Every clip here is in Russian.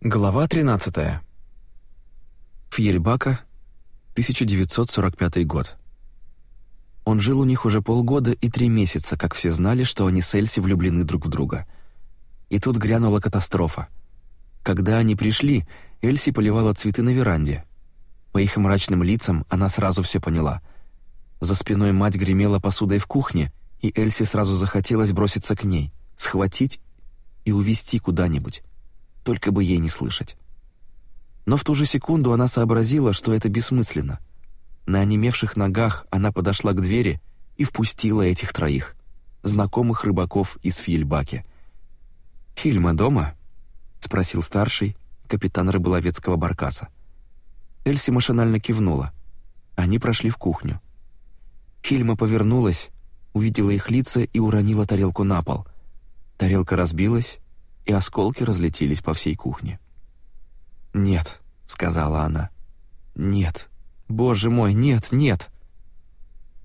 Глава 13. Фьельбака, 1945 год. Он жил у них уже полгода и три месяца, как все знали, что они с Эльси влюблены друг в друга. И тут грянула катастрофа. Когда они пришли, Эльси поливала цветы на веранде. По их мрачным лицам она сразу все поняла. За спиной мать гремела посудой в кухне, и Эльси сразу захотелось броситься к ней, схватить и увести куда-нибудь только бы ей не слышать. Но в ту же секунду она сообразила, что это бессмысленно. На онемевших ногах она подошла к двери и впустила этих троих, знакомых рыбаков из Фильбаки. «Хильма дома?» — спросил старший, капитан рыболовецкого баркаса. Эльси машинально кивнула. Они прошли в кухню. Хильма повернулась, увидела их лица и уронила тарелку на пол. Тарелка разбилась, и осколки разлетелись по всей кухне. «Нет», — сказала она. «Нет. Боже мой, нет, нет!»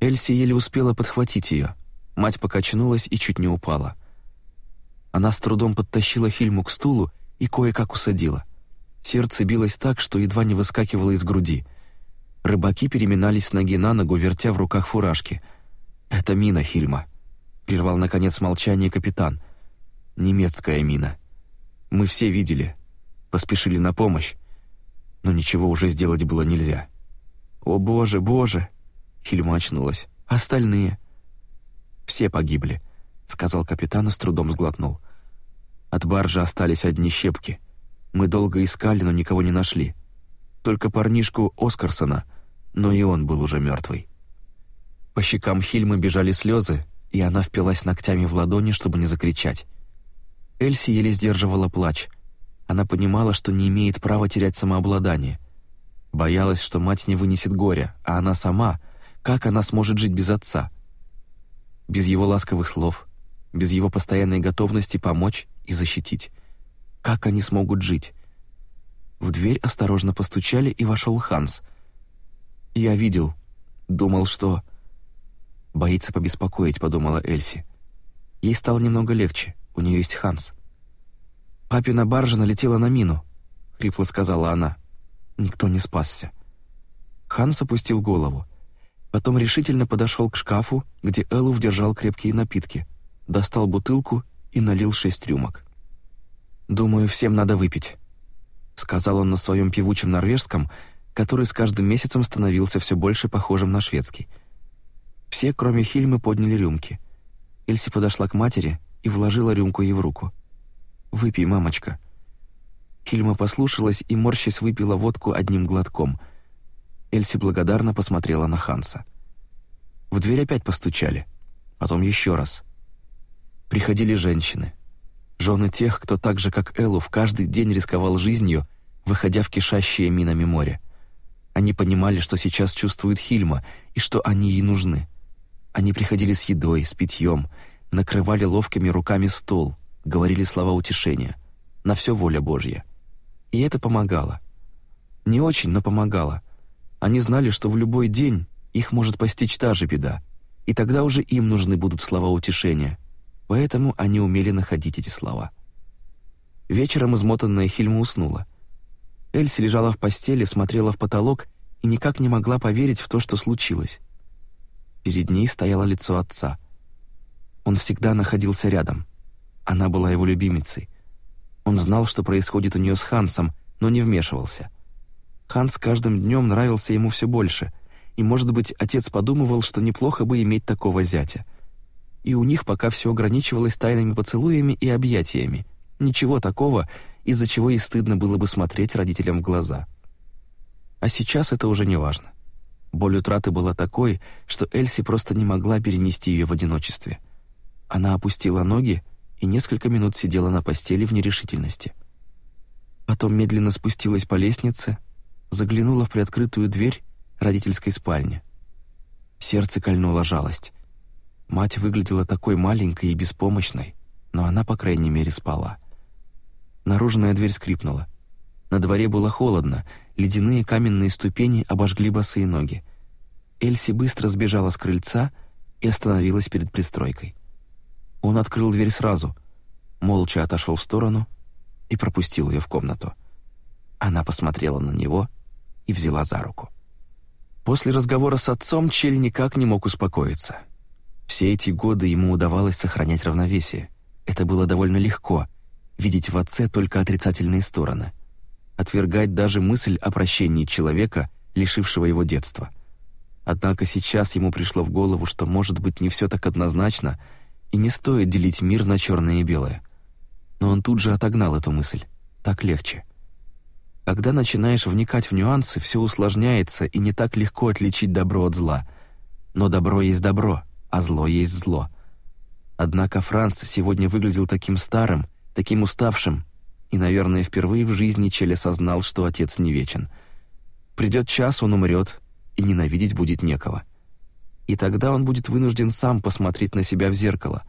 Эльси еле успела подхватить ее. Мать покачнулась и чуть не упала. Она с трудом подтащила Хильму к стулу и кое-как усадила. Сердце билось так, что едва не выскакивало из груди. Рыбаки переминались с ноги на ногу, вертя в руках фуражки. «Это мина, Хильма», — прервал наконец молчание капитан. «Немецкая мина». Мы все видели, поспешили на помощь, но ничего уже сделать было нельзя. «О боже, боже!» Хильма очнулась. «Остальные?» «Все погибли», — сказал капитан и с трудом сглотнул. «От баржи остались одни щепки. Мы долго искали, но никого не нашли. Только парнишку Оскарсона, но и он был уже мертвый». По щекам Хильмы бежали слезы, и она впилась ногтями в ладони, чтобы не закричать. Эльси еле сдерживала плач. Она понимала, что не имеет права терять самообладание. Боялась, что мать не вынесет горя, а она сама, как она сможет жить без отца? Без его ласковых слов, без его постоянной готовности помочь и защитить. Как они смогут жить? В дверь осторожно постучали, и вошел Ханс. «Я видел. Думал, что...» «Боится побеспокоить», — подумала Эльси. Ей стало немного легче. У нее есть Ханс. Папина баржа налетела на мину, хрипло сказала она. Никто не спасся. Ханс опустил голову. Потом решительно подошел к шкафу, где Элуф держал крепкие напитки, достал бутылку и налил шесть рюмок. «Думаю, всем надо выпить», — сказал он на своем певучем норвежском, который с каждым месяцем становился все больше похожим на шведский. Все, кроме Хильмы, подняли рюмки. Эльси подошла к матери и вложила рюмку ей в руку. «Выпей, мамочка». Хильма послушалась и морщись выпила водку одним глотком. Эльси благодарно посмотрела на Ханса. В дверь опять постучали, потом еще раз. Приходили женщины. Жены тех, кто так же, как Эллу, в каждый день рисковал жизнью, выходя в кишащее минами море. Они понимали, что сейчас чувствует Хильма и что они ей нужны. Они приходили с едой, с питьем — накрывали ловкими руками стол, говорили слова утешения. На все воля Божья. И это помогало. Не очень, но помогало. Они знали, что в любой день их может постичь та же беда, и тогда уже им нужны будут слова утешения. Поэтому они умели находить эти слова. Вечером измотанная Хильма уснула. Эльси лежала в постели, смотрела в потолок и никак не могла поверить в то, что случилось. Перед ней стояло лицо отца — он всегда находился рядом. Она была его любимицей. Он знал, что происходит у нее с Хансом, но не вмешивался. Ханс каждым днем нравился ему все больше, и, может быть, отец подумывал, что неплохо бы иметь такого зятя. И у них пока все ограничивалось тайными поцелуями и объятиями. Ничего такого, из-за чего ей стыдно было бы смотреть родителям в глаза. А сейчас это уже не важно. Боль утраты была такой, что Эльси просто не могла перенести ее в одиночестве. Она опустила ноги и несколько минут сидела на постели в нерешительности. Потом медленно спустилась по лестнице, заглянула в приоткрытую дверь родительской спальни. Сердце кольнула жалость. Мать выглядела такой маленькой и беспомощной, но она, по крайней мере, спала. Наружная дверь скрипнула. На дворе было холодно, ледяные каменные ступени обожгли босые ноги. Эльси быстро сбежала с крыльца и остановилась перед пристройкой. Он открыл дверь сразу, молча отошел в сторону и пропустил ее в комнату. Она посмотрела на него и взяла за руку. После разговора с отцом Чель никак не мог успокоиться. Все эти годы ему удавалось сохранять равновесие. Это было довольно легко — видеть в отце только отрицательные стороны. Отвергать даже мысль о прощении человека, лишившего его детства. Однако сейчас ему пришло в голову, что, может быть, не все так однозначно — и не стоит делить мир на черное и белое. Но он тут же отогнал эту мысль. Так легче. Когда начинаешь вникать в нюансы, все усложняется и не так легко отличить добро от зла. Но добро есть добро, а зло есть зло. Однако Франц сегодня выглядел таким старым, таким уставшим, и, наверное, впервые в жизни Челли осознал, что отец не вечен. Придет час, он умрет, и ненавидеть будет некого. — и тогда он будет вынужден сам посмотреть на себя в зеркало.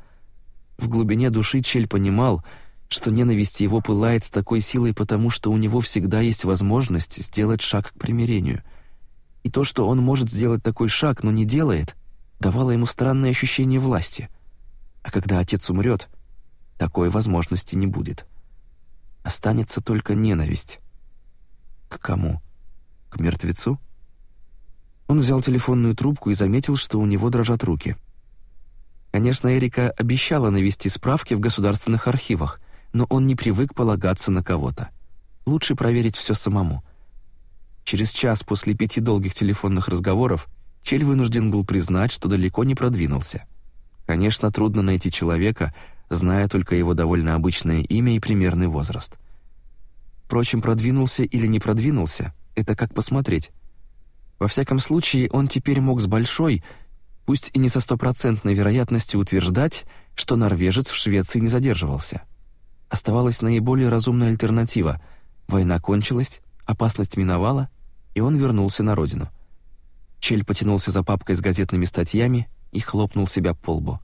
В глубине души Чель понимал, что ненависть его пылает с такой силой потому, что у него всегда есть возможность сделать шаг к примирению. И то, что он может сделать такой шаг, но не делает, давало ему странное ощущение власти. А когда отец умрет, такой возможности не будет. Останется только ненависть. К кому? К мертвецу? Он взял телефонную трубку и заметил, что у него дрожат руки. Конечно, Эрика обещала навести справки в государственных архивах, но он не привык полагаться на кого-то. Лучше проверить все самому. Через час после пяти долгих телефонных разговоров Чель вынужден был признать, что далеко не продвинулся. Конечно, трудно найти человека, зная только его довольно обычное имя и примерный возраст. Впрочем, продвинулся или не продвинулся — это как посмотреть. Во всяком случае, он теперь мог с большой, пусть и не со стопроцентной вероятностью утверждать, что норвежец в Швеции не задерживался. Оставалась наиболее разумная альтернатива. Война кончилась, опасность миновала, и он вернулся на родину. Чель потянулся за папкой с газетными статьями и хлопнул себя по лбу.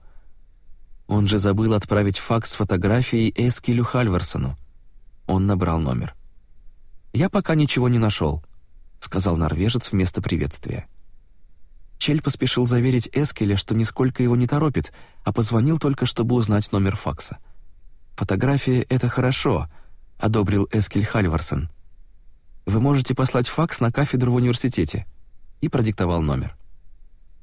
Он же забыл отправить факс с фотографией Эскилю Хальверсону. Он набрал номер. «Я пока ничего не нашел», сказал норвежец вместо приветствия. Чель поспешил заверить Эскеля, что нисколько его не торопит, а позвонил только, чтобы узнать номер факса. Фотография — это хорошо», — одобрил Эскель Хальварсон. «Вы можете послать факс на кафедру в университете», — и продиктовал номер.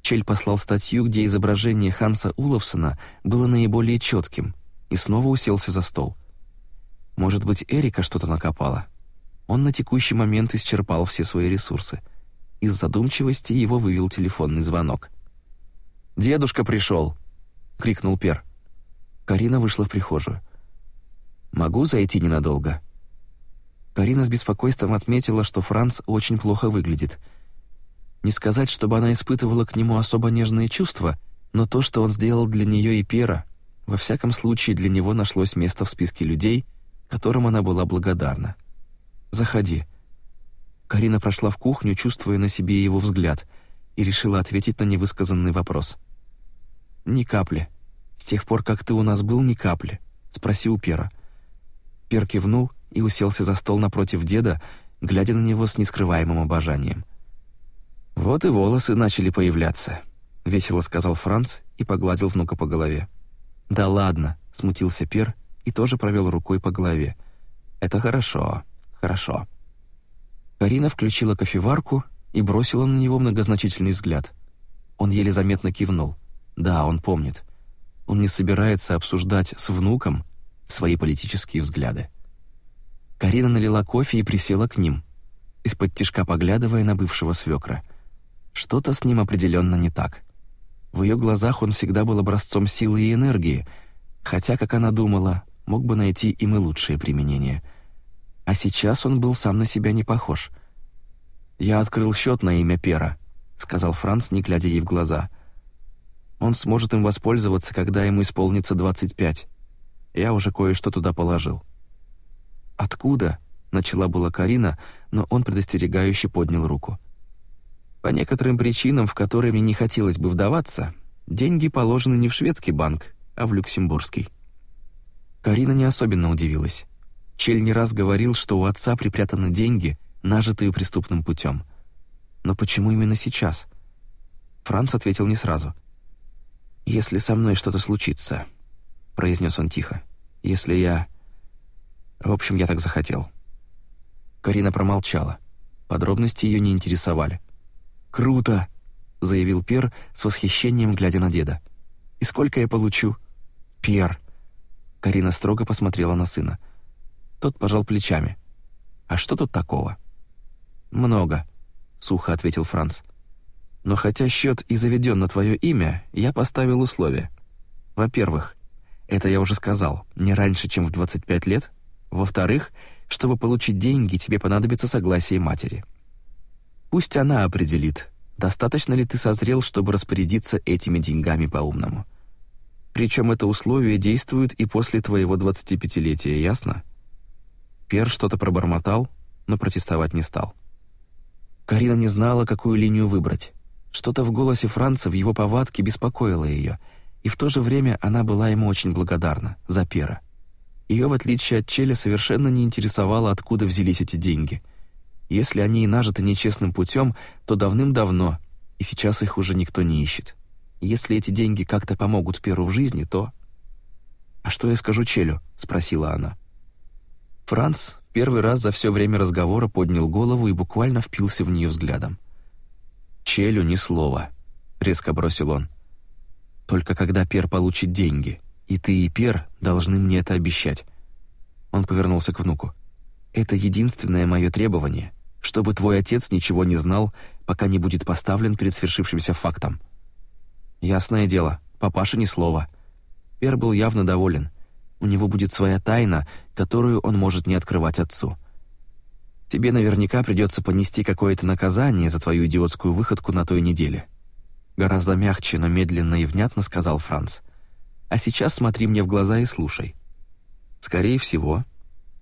Чель послал статью, где изображение Ханса Уловсона было наиболее четким, и снова уселся за стол. «Может быть, Эрика что-то накопала?» Он на текущий момент исчерпал все свои ресурсы. Из задумчивости его вывел телефонный звонок. «Дедушка пришел!» — крикнул Пер. Карина вышла в прихожую. «Могу зайти ненадолго?» Карина с беспокойством отметила, что Франц очень плохо выглядит. Не сказать, чтобы она испытывала к нему особо нежные чувства, но то, что он сделал для нее и Пера, во всяком случае для него нашлось место в списке людей, которым она была благодарна. Заходи». Карина прошла в кухню, чувствуя на себе его взгляд, и решила ответить на невысказанный вопрос. «Ни капли. С тех пор, как ты у нас был, ни капли», — спросил Пера. Пер кивнул и уселся за стол напротив деда, глядя на него с нескрываемым обожанием. «Вот и волосы начали появляться», — весело сказал Франц и погладил внука по голове. «Да ладно», — смутился Пер и тоже провел рукой по голове. «Это хорошо». «Хорошо». Карина включила кофеварку и бросила на него многозначительный взгляд. Он еле заметно кивнул. Да, он помнит. Он не собирается обсуждать с внуком свои политические взгляды. Карина налила кофе и присела к ним, из-под тишка поглядывая на бывшего свекра. Что-то с ним определенно не так. В ее глазах он всегда был образцом силы и энергии, хотя, как она думала, мог бы найти им и лучшее применение — а сейчас он был сам на себя не похож. «Я открыл счет на имя Пера», — сказал Франц, не глядя ей в глаза. «Он сможет им воспользоваться, когда ему исполнится 25. Я уже кое-что туда положил». «Откуда?» — начала была Карина, но он предостерегающе поднял руку. «По некоторым причинам, в которые мне не хотелось бы вдаваться, деньги положены не в шведский банк, а в люксембургский». Карина не особенно удивилась. Чель не раз говорил, что у отца припрятаны деньги, нажитые преступным путем. Но почему именно сейчас? Франц ответил не сразу. «Если со мной что-то случится», — произнес он тихо, — «если я...» В общем, я так захотел. Карина промолчала. Подробности ее не интересовали. «Круто!» — заявил Пер с восхищением, глядя на деда. «И сколько я получу?» «Пер!» Карина строго посмотрела на сына. Тот пожал плечами. А что тут такого? Много, сухо ответил Франц. Но хотя счет и заведен на твое имя, я поставил условие. Во-первых, это я уже сказал, не раньше, чем в 25 лет. Во-вторых, чтобы получить деньги, тебе понадобится согласие матери. Пусть она определит, достаточно ли ты созрел, чтобы распорядиться этими деньгами по-умному. Причем это условие действует и после твоего 25-летия, ясно? Пер что-то пробормотал, но протестовать не стал. Карина не знала, какую линию выбрать. Что-то в голосе Франца, в его повадке беспокоило ее, и в то же время она была ему очень благодарна за Пера. Ее, в отличие от Челя, совершенно не интересовало, откуда взялись эти деньги. Если они и нажиты нечестным путем, то давным-давно, и сейчас их уже никто не ищет. Если эти деньги как-то помогут Перу в жизни, то... «А что я скажу Челю?» — спросила она. Франц первый раз за все время разговора поднял голову и буквально впился в нее взглядом. «Челю ни слова», — резко бросил он. «Только когда Пер получит деньги, и ты, и Пер должны мне это обещать». Он повернулся к внуку. «Это единственное мое требование, чтобы твой отец ничего не знал, пока не будет поставлен перед свершившимся фактом». «Ясное дело, папаша ни слова». Пер был явно доволен — у него будет своя тайна, которую он может не открывать отцу. Тебе наверняка придется понести какое-то наказание за твою идиотскую выходку на той неделе. Гораздо мягче, но медленно и внятно сказал Франц. А сейчас смотри мне в глаза и слушай. Скорее всего,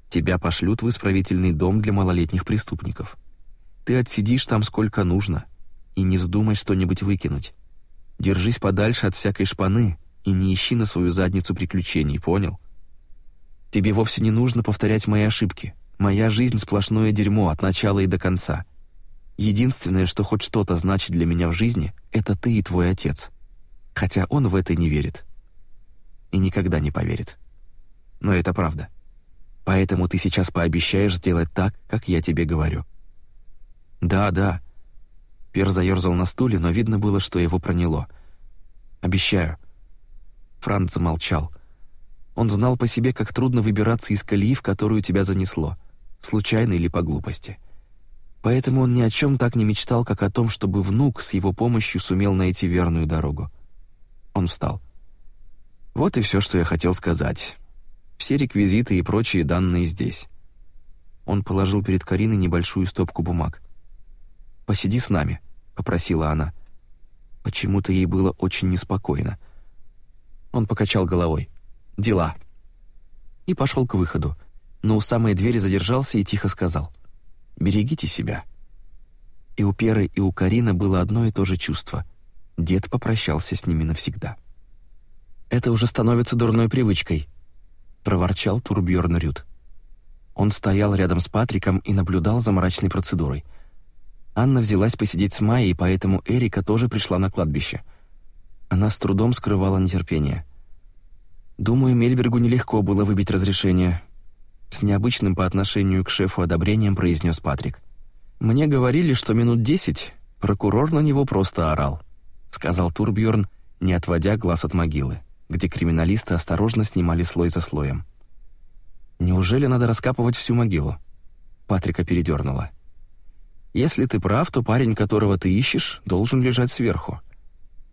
тебя пошлют в исправительный дом для малолетних преступников. Ты отсидишь там сколько нужно и не вздумай что-нибудь выкинуть. Держись подальше от всякой шпаны и не ищи на свою задницу приключений, понял? Тебе вовсе не нужно повторять мои ошибки. Моя жизнь сплошное дерьмо от начала и до конца. Единственное, что хоть что-то значит для меня в жизни, это ты и твой отец. Хотя он в это не верит. И никогда не поверит. Но это правда. Поэтому ты сейчас пообещаешь сделать так, как я тебе говорю. Да, да. Пер заерзал на стуле, но видно было, что его проняло. Обещаю. Франц замолчал. Он знал по себе, как трудно выбираться из колеи, в которую тебя занесло, случайно или по глупости. Поэтому он ни о чем так не мечтал, как о том, чтобы внук с его помощью сумел найти верную дорогу. Он встал. Вот и все, что я хотел сказать. Все реквизиты и прочие данные здесь. Он положил перед Кариной небольшую стопку бумаг. «Посиди с нами», — попросила она. Почему-то ей было очень неспокойно. Он покачал головой дела». И пошел к выходу, но у самой двери задержался и тихо сказал «Берегите себя». И у Перы, и у Карина было одно и то же чувство. Дед попрощался с ними навсегда. «Это уже становится дурной привычкой», — проворчал Турбьерн Рют. Он стоял рядом с Патриком и наблюдал за мрачной процедурой. Анна взялась посидеть с Майей, поэтому Эрика тоже пришла на кладбище. Она с трудом скрывала нетерпение — Думаю, Мельбергу нелегко было выбить разрешение. С необычным по отношению к шефу одобрением произнес Патрик. Мне говорили, что минут десять прокурор на него просто орал, сказал Турбьорн, не отводя глаз от могилы, где криминалисты осторожно снимали слой за слоем. Неужели надо раскапывать всю могилу? Патрика передернуло. Если ты прав, то парень, которого ты ищешь, должен лежать сверху.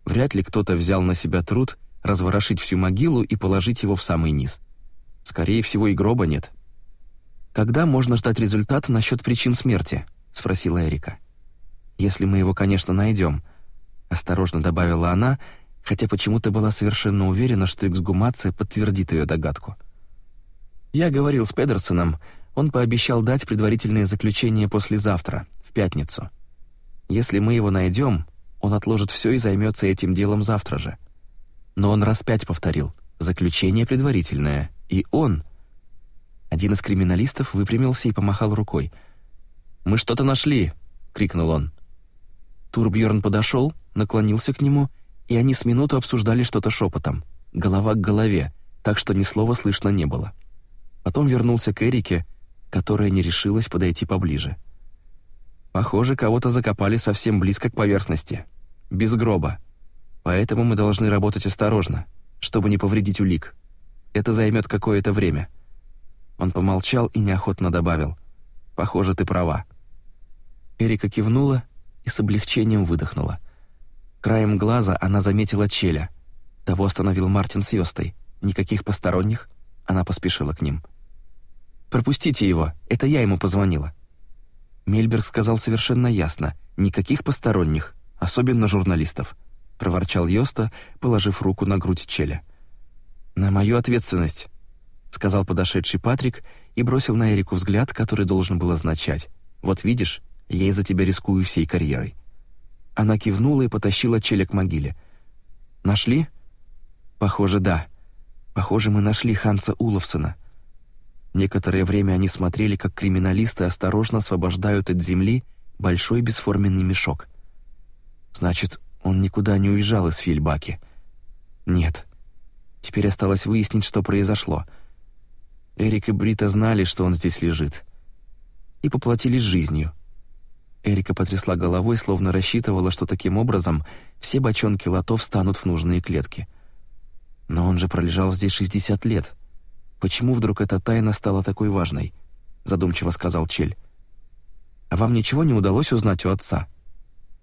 Вряд ли кто-то взял на себя труд разворошить всю могилу и положить его в самый низ. Скорее всего, и гроба нет. «Когда можно ждать результат насчет причин смерти?» — спросила Эрика. «Если мы его, конечно, найдем», — осторожно добавила она, хотя почему-то была совершенно уверена, что эксгумация подтвердит ее догадку. «Я говорил с Педерсоном, он пообещал дать предварительное заключение послезавтра, в пятницу. Если мы его найдем, он отложит все и займется этим делом завтра же но он раз пять повторил: "Заключение предварительное". И он Один из криминалистов выпрямился и помахал рукой. "Мы что-то нашли", крикнул он. Турбьерн подошел, наклонился к нему, и они с минуту обсуждали что-то шепотом, голова к голове, так что ни слова слышно не было. Потом вернулся к Эрике, которая не решилась подойти поближе. Похоже, кого-то закопали совсем близко к поверхности, без гроба. Поэтому мы должны работать осторожно, чтобы не повредить улик. Это займет какое-то время. Он помолчал и неохотно добавил: "Похоже, ты права". Эрика кивнула и с облегчением выдохнула. Краем глаза она заметила Челя. Того остановил Мартин с Йостой. Никаких посторонних. Она поспешила к ним. «Пропустите его, это я ему позвонила». Мельберг сказал совершенно ясно. «Никаких посторонних, особенно журналистов» проворчал Йоста, положив руку на грудь Челя. На мою ответственность, сказал подошедший Патрик и бросил на Эрику взгляд, который должен был означать: вот видишь, я из-за тебя рискую всей карьерой. Она кивнула и потащила Челя к могиле. Нашли? Похоже, да. Похоже, мы нашли Ханса Уловсона. Некоторое время они смотрели, как криминалисты осторожно освобождают от земли большой бесформенный мешок. Значит, он никуда не уезжал из Фильбаки. Нет. Теперь осталось выяснить, что произошло. Эрик и Брита знали, что он здесь лежит. И поплатились жизнью. Эрика потрясла головой, словно рассчитывала, что таким образом все бочонки лотов станут в нужные клетки. Но он же пролежал здесь 60 лет. Почему вдруг эта тайна стала такой важной? задумчиво сказал Чель. А вам ничего не удалось узнать у отца?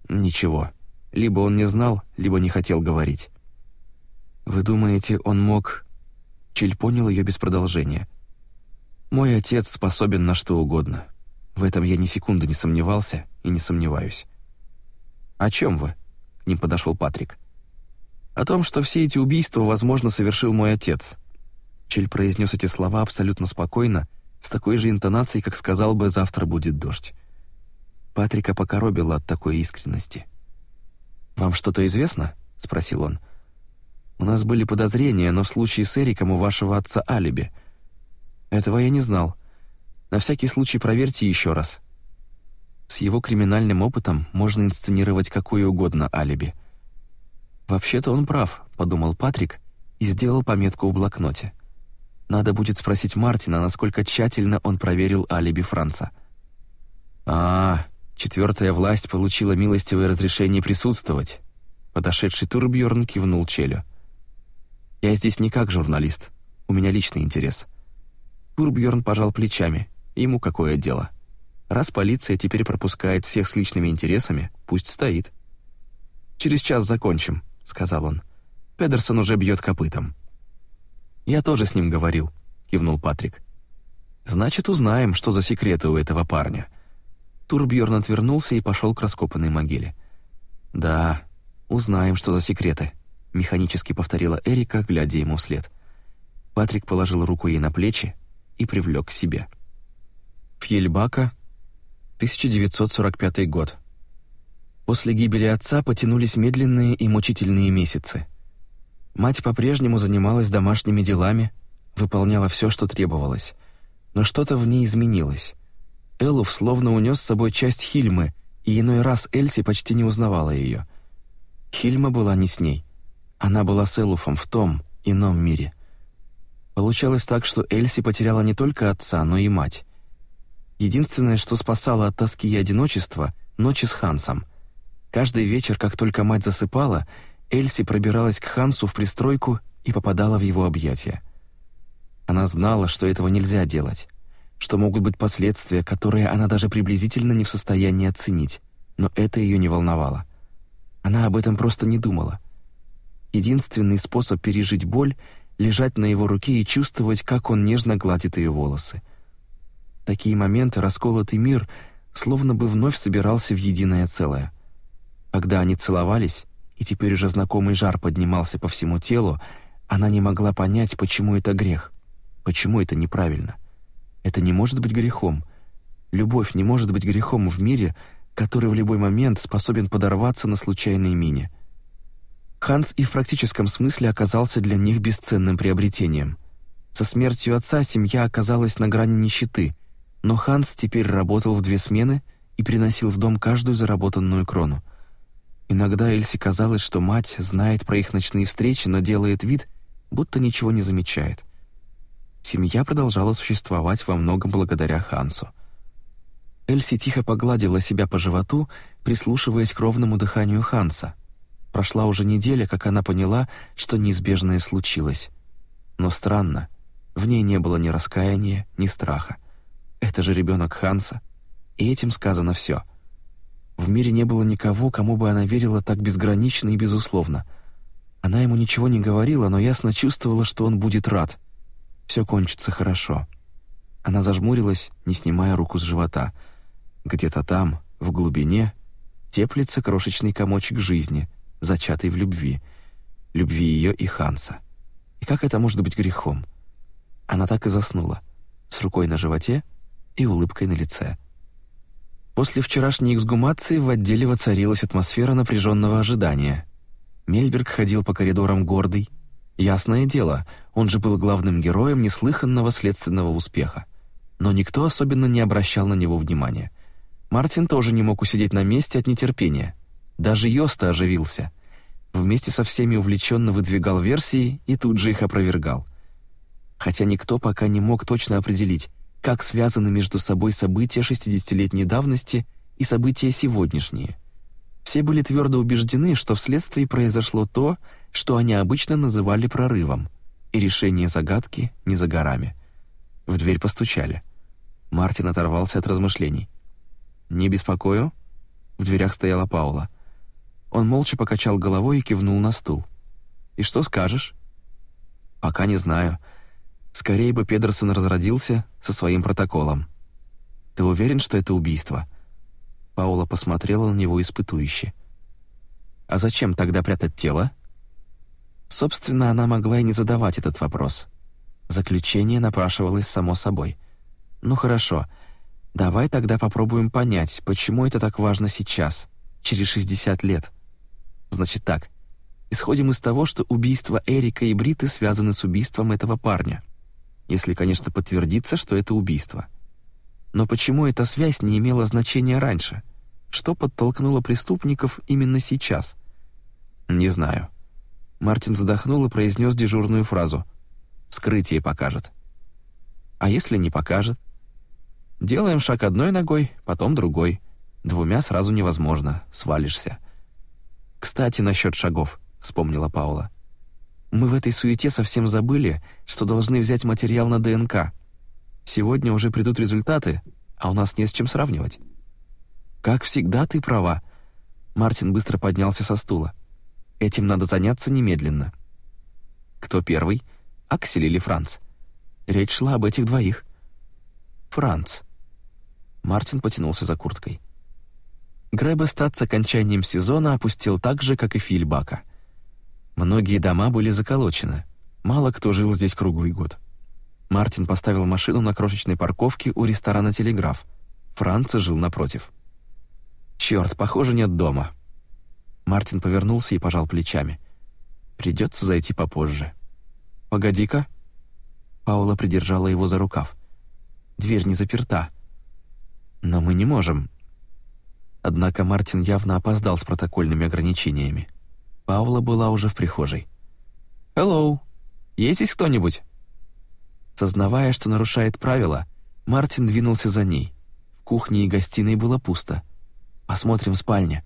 Ничего. Либо он не знал, либо не хотел говорить. «Вы думаете, он мог...» Чель понял ее без продолжения. «Мой отец способен на что угодно. В этом я ни секунды не сомневался и не сомневаюсь». «О чем вы?» — к ним подошел Патрик. «О том, что все эти убийства, возможно, совершил мой отец». Чель произнес эти слова абсолютно спокойно, с такой же интонацией, как сказал бы «завтра будет дождь». Патрика покоробило от такой искренности. «Вам что-то известно?» — спросил он. «У нас были подозрения, но в случае с Эриком у вашего отца алиби. Этого я не знал. На всякий случай проверьте еще раз. С его криминальным опытом можно инсценировать какое угодно алиби». «Вообще-то он прав», — подумал Патрик и сделал пометку в блокноте. «Надо будет спросить Мартина, насколько тщательно он проверил алиби Франца». «А-а-а», Четвертая власть получила милостивое разрешение присутствовать. Подошедший Турбьерн кивнул Челю. Я здесь не как журналист. У меня личный интерес. Турбьерн пожал плечами. Ему какое дело? Раз полиция теперь пропускает всех с личными интересами, пусть стоит. Через час закончим, сказал он. Педерсон уже бьет копытом. Я тоже с ним говорил, кивнул Патрик. Значит, узнаем, что за секреты у этого парня. Турбьерн отвернулся и пошел к раскопанной могиле. «Да, узнаем, что за секреты», — механически повторила Эрика, глядя ему вслед. Патрик положил руку ей на плечи и привлек к себе. Фьельбака, 1945 год. После гибели отца потянулись медленные и мучительные месяцы. Мать по-прежнему занималась домашними делами, выполняла все, что требовалось. Но что-то в ней изменилось. Эллов словно унес с собой часть Хильмы, и иной раз Эльси почти не узнавала ее. Хильма была не с ней. Она была с Элуфом в том, ином мире. Получалось так, что Эльси потеряла не только отца, но и мать. Единственное, что спасало от тоски и одиночества — ночи с Хансом. Каждый вечер, как только мать засыпала, Эльси пробиралась к Хансу в пристройку и попадала в его объятия. Она знала, что этого нельзя делать что могут быть последствия, которые она даже приблизительно не в состоянии оценить, но это ее не волновало. Она об этом просто не думала. Единственный способ пережить боль — лежать на его руке и чувствовать, как он нежно гладит ее волосы. Такие моменты расколотый мир словно бы вновь собирался в единое целое. Когда они целовались, и теперь уже знакомый жар поднимался по всему телу, она не могла понять, почему это грех, почему это неправильно. Это не может быть грехом. Любовь не может быть грехом в мире, который в любой момент способен подорваться на случайной мине. Ханс и в практическом смысле оказался для них бесценным приобретением. Со смертью отца семья оказалась на грани нищеты, но Ханс теперь работал в две смены и приносил в дом каждую заработанную крону. Иногда Эльси казалось, что мать знает про их ночные встречи, но делает вид, будто ничего не замечает семья продолжала существовать во многом благодаря Хансу. Эльси тихо погладила себя по животу, прислушиваясь к ровному дыханию Ханса. Прошла уже неделя, как она поняла, что неизбежное случилось. Но странно, в ней не было ни раскаяния, ни страха. Это же ребенок Ханса, и этим сказано все. В мире не было никого, кому бы она верила так безгранично и безусловно. Она ему ничего не говорила, но ясно чувствовала, что он будет рад все кончится хорошо». Она зажмурилась, не снимая руку с живота. Где-то там, в глубине, теплится крошечный комочек жизни, зачатый в любви. Любви ее и Ханса. И как это может быть грехом? Она так и заснула, с рукой на животе и улыбкой на лице. После вчерашней эксгумации в отделе воцарилась атмосфера напряженного ожидания. Мельберг ходил по коридорам гордый, Ясное дело, он же был главным героем неслыханного следственного успеха. Но никто особенно не обращал на него внимания. Мартин тоже не мог усидеть на месте от нетерпения. Даже Йоста оживился. Вместе со всеми увлеченно выдвигал версии и тут же их опровергал. Хотя никто пока не мог точно определить, как связаны между собой события 60-летней давности и события сегодняшние. Все были твердо убеждены, что вследствие произошло то, что что они обычно называли прорывом, и решение загадки не за горами. В дверь постучали. Мартин оторвался от размышлений. «Не беспокою?» В дверях стояла Паула. Он молча покачал головой и кивнул на стул. «И что скажешь?» «Пока не знаю. Скорее бы Педерсон разродился со своим протоколом. Ты уверен, что это убийство?» Паула посмотрела на него испытующе. «А зачем тогда прятать тело?» Собственно, она могла и не задавать этот вопрос. Заключение напрашивалось само собой. «Ну хорошо, давай тогда попробуем понять, почему это так важно сейчас, через 60 лет». Значит так, исходим из того, что убийство Эрика и Бриты связаны с убийством этого парня. Если, конечно, подтвердится, что это убийство. Но почему эта связь не имела значения раньше? Что подтолкнуло преступников именно сейчас? Не знаю. Мартин вздохнул и произнес дежурную фразу. «Вскрытие покажет». «А если не покажет?» «Делаем шаг одной ногой, потом другой. Двумя сразу невозможно, свалишься». «Кстати, насчет шагов», — вспомнила Паула. «Мы в этой суете совсем забыли, что должны взять материал на ДНК. Сегодня уже придут результаты, а у нас не с чем сравнивать». «Как всегда, ты права». Мартин быстро поднялся со стула. Этим надо заняться немедленно. Кто первый? Аксель или Франц? Речь шла об этих двоих. Франц. Мартин потянулся за курткой. Гребестад с окончанием сезона опустил так же, как и Фильбака. Многие дома были заколочены. Мало кто жил здесь круглый год. Мартин поставил машину на крошечной парковке у ресторана «Телеграф». Франц жил напротив. «Черт, похоже, нет дома», Мартин повернулся и пожал плечами. Придется зайти попозже. Погоди-ка. Паула придержала его за рукав. Дверь не заперта. Но мы не можем. Однако Мартин явно опоздал с протокольными ограничениями. Паула была уже в прихожей. «Хеллоу! Есть здесь кто-нибудь?» Сознавая, что нарушает правила, Мартин двинулся за ней. В кухне и гостиной было пусто. «Посмотрим в спальне»,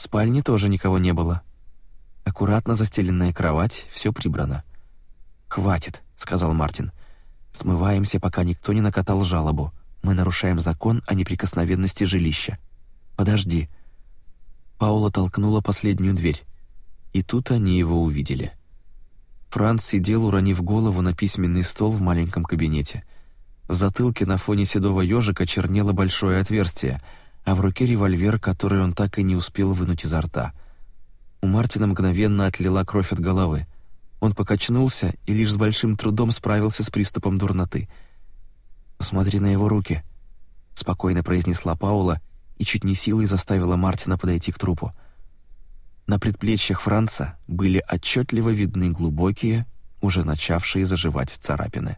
в спальне тоже никого не было. Аккуратно застеленная кровать, все прибрано. «Хватит», — сказал Мартин. «Смываемся, пока никто не накатал жалобу. Мы нарушаем закон о неприкосновенности жилища. Подожди». Паула толкнула последнюю дверь. И тут они его увидели. Франц сидел, уронив голову на письменный стол в маленьком кабинете. В затылке на фоне седого ежика чернело большое отверстие — а в руке револьвер, который он так и не успел вынуть изо рта. У Мартина мгновенно отлила кровь от головы. Он покачнулся и лишь с большим трудом справился с приступом дурноты. «Посмотри на его руки», — спокойно произнесла Паула и чуть не силой заставила Мартина подойти к трупу. На предплечьях Франца были отчетливо видны глубокие, уже начавшие заживать царапины.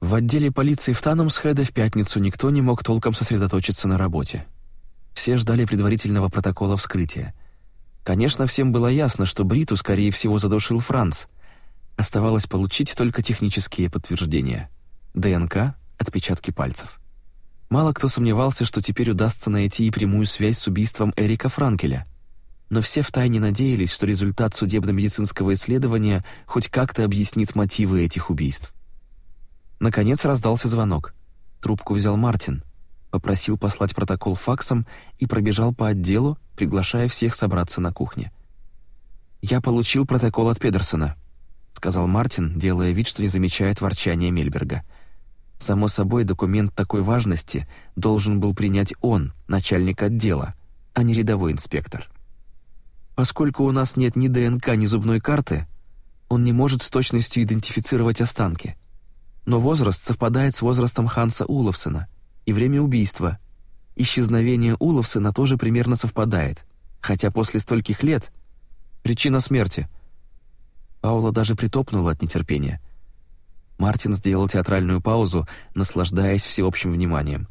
В отделе полиции в Танумсхеде в пятницу никто не мог толком сосредоточиться на работе. Все ждали предварительного протокола вскрытия. Конечно, всем было ясно, что Бриту, скорее всего, задушил Франц. Оставалось получить только технические подтверждения. ДНК, отпечатки пальцев. Мало кто сомневался, что теперь удастся найти и прямую связь с убийством Эрика Франкеля. Но все втайне надеялись, что результат судебно-медицинского исследования хоть как-то объяснит мотивы этих убийств. Наконец раздался звонок. Трубку взял Мартин, попросил послать протокол факсом и пробежал по отделу, приглашая всех собраться на кухне. «Я получил протокол от Педерсона», — сказал Мартин, делая вид, что не замечает ворчания Мельберга. «Само собой, документ такой важности должен был принять он, начальник отдела, а не рядовой инспектор. Поскольку у нас нет ни ДНК, ни зубной карты, он не может с точностью идентифицировать останки» но возраст совпадает с возрастом Ханса Уловсена, и время убийства. Исчезновение Уловсена тоже примерно совпадает, хотя после стольких лет причина смерти. Паула даже притопнула от нетерпения. Мартин сделал театральную паузу, наслаждаясь всеобщим вниманием.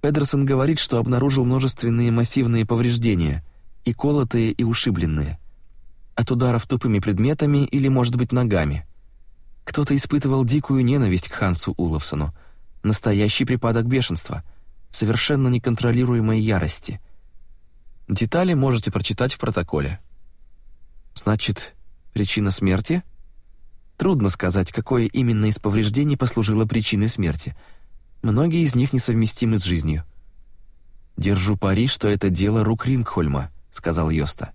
Педерсон говорит, что обнаружил множественные массивные повреждения, и колотые, и ушибленные, от ударов тупыми предметами или, может быть, ногами. Кто-то испытывал дикую ненависть к Хансу Уловсону, настоящий припадок бешенства, совершенно неконтролируемой ярости. Детали можете прочитать в протоколе. Значит, причина смерти? Трудно сказать, какое именно из повреждений послужило причиной смерти. Многие из них несовместимы с жизнью. «Держу пари, что это дело рук Рингхольма», — сказал Йоста.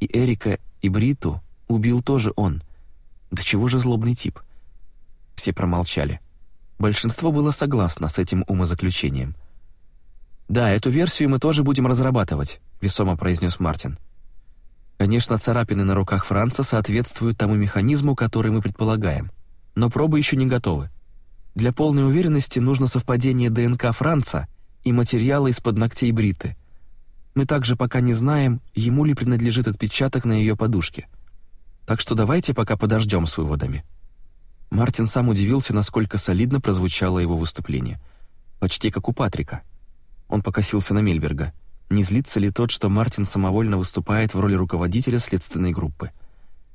«И Эрика, и Бриту убил тоже он. Да чего же злобный тип?» Все промолчали. Большинство было согласно с этим умозаключением. «Да, эту версию мы тоже будем разрабатывать», — весомо произнес Мартин. «Конечно, царапины на руках Франца соответствуют тому механизму, который мы предполагаем, но пробы еще не готовы. Для полной уверенности нужно совпадение ДНК Франца и материала из-под ногтей Бриты. Мы также пока не знаем, ему ли принадлежит отпечаток на ее подушке. Так что давайте пока подождем с выводами». Мартин сам удивился, насколько солидно прозвучало его выступление. Почти как у Патрика. Он покосился на Мельберга. Не злится ли тот, что Мартин самовольно выступает в роли руководителя следственной группы?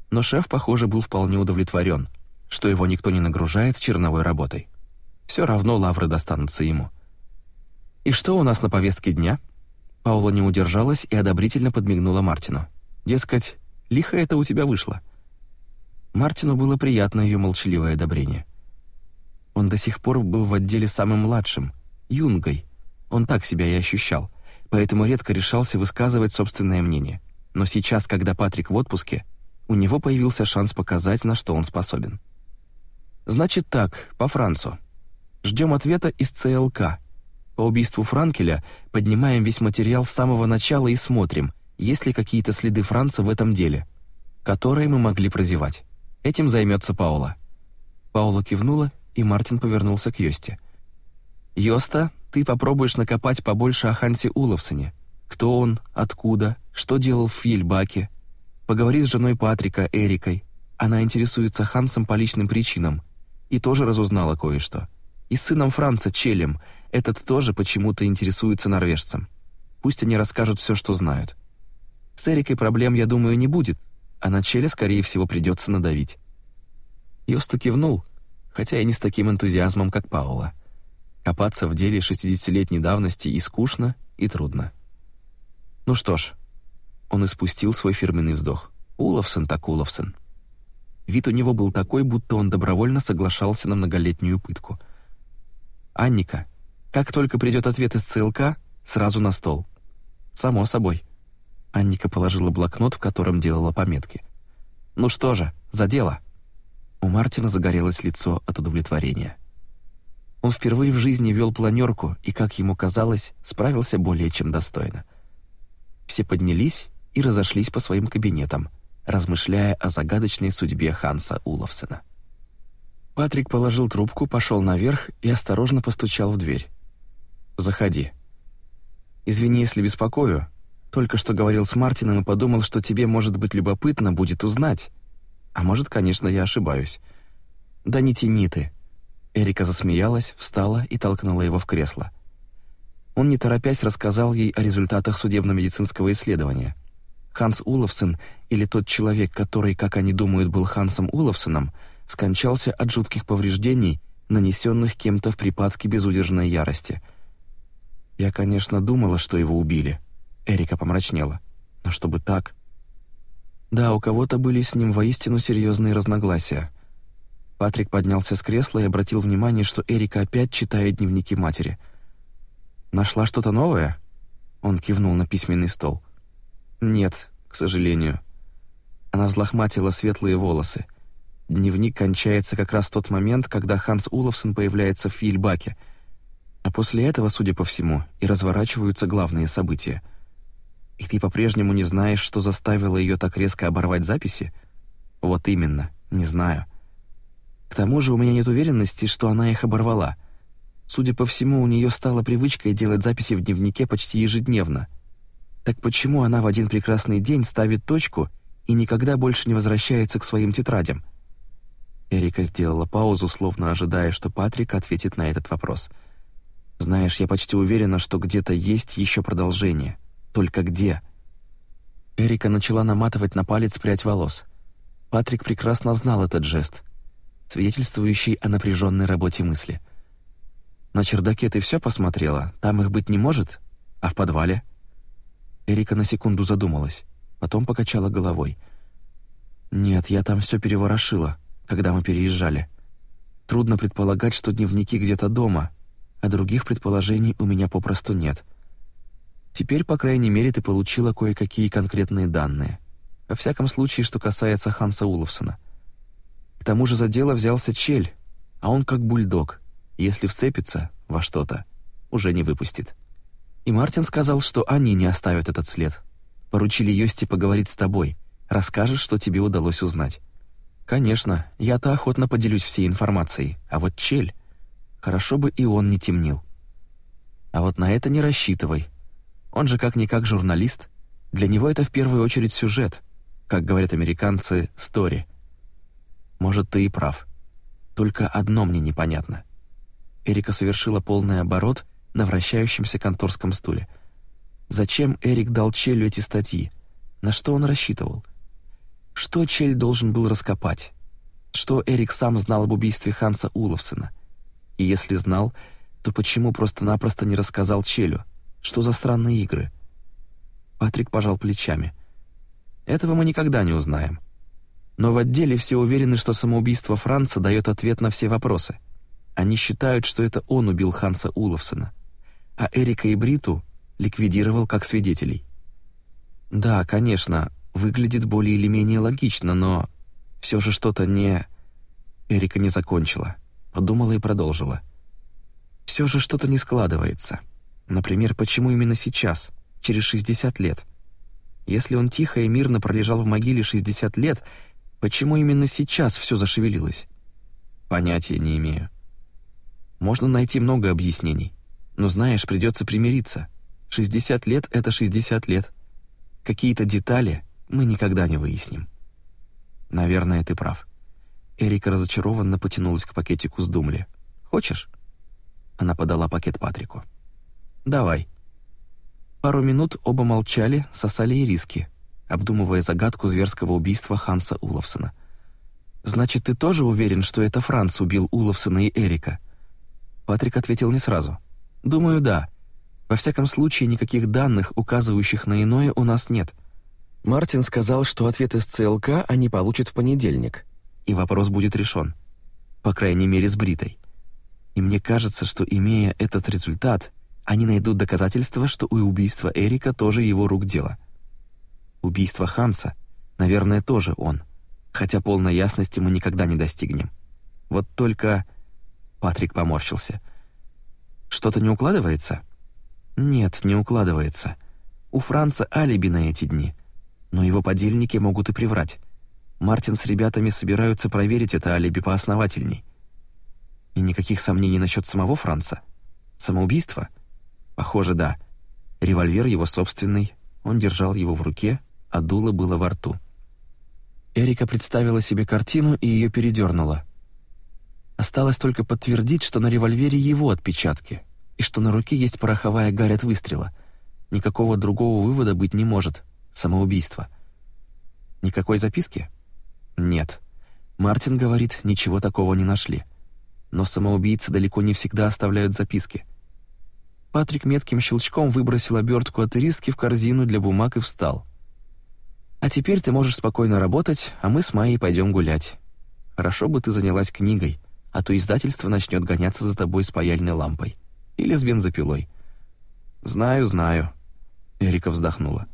Но шеф, похоже, был вполне удовлетворен, что его никто не нагружает черновой работой. Все равно лавры достанутся ему. «И что у нас на повестке дня?» Паула не удержалась и одобрительно подмигнула Мартину. «Дескать, лихо это у тебя вышло». Мартину было приятно ее молчаливое одобрение. Он до сих пор был в отделе самым младшим, юнгой. Он так себя и ощущал, поэтому редко решался высказывать собственное мнение. Но сейчас, когда Патрик в отпуске, у него появился шанс показать, на что он способен. Значит так, по Францу. Ждем ответа из ЦЛК. По убийству Франкеля поднимаем весь материал с самого начала и смотрим, есть ли какие-то следы Франца в этом деле, которые мы могли прозевать. Этим займется Паула». Паула кивнула, и Мартин повернулся к Йосте. «Йоста, ты попробуешь накопать побольше о Хансе Уловсоне. Кто он, откуда, что делал в Ельбаке. Поговори с женой Патрика, Эрикой. Она интересуется Хансом по личным причинам и тоже разузнала кое-что. И с сыном Франца, Челем, этот тоже почему-то интересуется норвежцем. Пусть они расскажут все, что знают. С Эрикой проблем, я думаю, не будет, а на челе, скорее всего, придется надавить. Йоста кивнул, хотя и не с таким энтузиазмом, как Паула. Копаться в деле 60-летней давности и скучно, и трудно. Ну что ж, он испустил свой фирменный вздох. Уловсон так Уловсон. Вид у него был такой, будто он добровольно соглашался на многолетнюю пытку. «Анника, как только придет ответ из ЦЛК, сразу на стол. Само собой». Анника положила блокнот, в котором делала пометки. «Ну что же, за дело!» У Мартина загорелось лицо от удовлетворения. Он впервые в жизни вел планерку и, как ему казалось, справился более чем достойно. Все поднялись и разошлись по своим кабинетам, размышляя о загадочной судьбе Ханса Уловсена. Патрик положил трубку, пошел наверх и осторожно постучал в дверь. «Заходи». «Извини, если беспокою, только что говорил с Мартином и подумал, что тебе, может быть, любопытно будет узнать. А может, конечно, я ошибаюсь. Да не тяни ты. Эрика засмеялась, встала и толкнула его в кресло. Он не торопясь рассказал ей о результатах судебно-медицинского исследования. Ханс Уловсон, или тот человек, который, как они думают, был Хансом Уловсоном, скончался от жутких повреждений, нанесенных кем-то в припадке безудержной ярости. Я, конечно, думала, что его убили. Эрика помрачнела. Но чтобы так... Да, у кого-то были с ним воистину серьезные разногласия. Патрик поднялся с кресла и обратил внимание, что Эрика опять читает дневники матери. «Нашла что-то новое?» Он кивнул на письменный стол. «Нет, к сожалению». Она взлохматила светлые волосы. Дневник кончается как раз в тот момент, когда Ханс Уловсон появляется в Ельбаке. А после этого, судя по всему, и разворачиваются главные события — и ты по-прежнему не знаешь, что заставило ее так резко оборвать записи? Вот именно, не знаю. К тому же у меня нет уверенности, что она их оборвала. Судя по всему, у нее стала привычкой делать записи в дневнике почти ежедневно. Так почему она в один прекрасный день ставит точку и никогда больше не возвращается к своим тетрадям? Эрика сделала паузу, словно ожидая, что Патрик ответит на этот вопрос. Знаешь, я почти уверена, что где-то есть еще продолжение. Только где? Эрика начала наматывать на палец прядь волос. Патрик прекрасно знал этот жест, свидетельствующий о напряженной работе мысли. «На чердаке ты все посмотрела? Там их быть не может? А в подвале?» Эрика на секунду задумалась, потом покачала головой. «Нет, я там все переворошила, когда мы переезжали. Трудно предполагать, что дневники где-то дома, а других предположений у меня попросту нет. Теперь, по крайней мере, ты получила кое-какие конкретные данные. Во всяком случае, что касается Ханса Уловсона. К тому же за дело взялся Чель, а он как бульдог. Если вцепится во что-то, уже не выпустит. И Мартин сказал, что они не оставят этот след. Поручили Йости поговорить с тобой. Расскажешь, что тебе удалось узнать. Конечно, я-то охотно поделюсь всей информацией, а вот Чель... Хорошо бы и он не темнил. А вот на это не рассчитывай, он же как-никак журналист. Для него это в первую очередь сюжет, как говорят американцы, стори. Может, ты и прав. Только одно мне непонятно. Эрика совершила полный оборот на вращающемся конторском стуле. Зачем Эрик дал Челю эти статьи? На что он рассчитывал? Что Чель должен был раскопать? Что Эрик сам знал об убийстве Ханса Уловсена? И если знал, то почему просто-напросто не рассказал Челю? Что за странные игры? Патрик пожал плечами. Этого мы никогда не узнаем. Но в отделе все уверены, что самоубийство Франца дает ответ на все вопросы. Они считают, что это он убил Ханса Уловсона, а Эрика и Бриту ликвидировал как свидетелей. Да, конечно, выглядит более или менее логично, но все же что-то не... Эрика не закончила, подумала и продолжила. Все же что-то не складывается. — Например, почему именно сейчас, через 60 лет? Если он тихо и мирно пролежал в могиле 60 лет, почему именно сейчас все зашевелилось? Понятия не имею. Можно найти много объяснений, но знаешь, придется примириться. 60 лет это 60 лет. Какие-то детали мы никогда не выясним. Наверное, ты прав. Эрика разочарованно потянулась к пакетику с Думли. Хочешь? Она подала пакет Патрику. «Давай». Пару минут оба молчали, сосали и риски, обдумывая загадку зверского убийства Ханса Уловсона. «Значит, ты тоже уверен, что это Франц убил Уловсона и Эрика?» Патрик ответил не сразу. «Думаю, да. Во всяком случае, никаких данных, указывающих на иное, у нас нет». Мартин сказал, что ответ из ЦЛК они получат в понедельник, и вопрос будет решен. По крайней мере, с Бритой. И мне кажется, что, имея этот результат, они найдут доказательства, что у убийства Эрика тоже его рук дело. Убийство Ханса, наверное, тоже он. Хотя полной ясности мы никогда не достигнем. Вот только Патрик поморщился. Что-то не укладывается? Нет, не укладывается. У Франца алиби на эти дни, но его подельники могут и приврать. Мартин с ребятами собираются проверить это алиби поосновательней. И никаких сомнений насчет самого Франца. Самоубийство? Похоже, да. Револьвер его собственный, он держал его в руке, а дуло было во рту. Эрика представила себе картину и ее передернула. Осталось только подтвердить, что на револьвере его отпечатки, и что на руке есть пороховая гарь от выстрела. Никакого другого вывода быть не может. Самоубийство. Никакой записки? Нет. Мартин говорит, ничего такого не нашли. Но самоубийцы далеко не всегда оставляют записки — Патрик метким щелчком выбросил обертку от ириски в корзину для бумаг и встал. «А теперь ты можешь спокойно работать, а мы с Майей пойдем гулять. Хорошо бы ты занялась книгой, а то издательство начнет гоняться за тобой с паяльной лампой. Или с бензопилой». «Знаю, знаю», — Эрика вздохнула.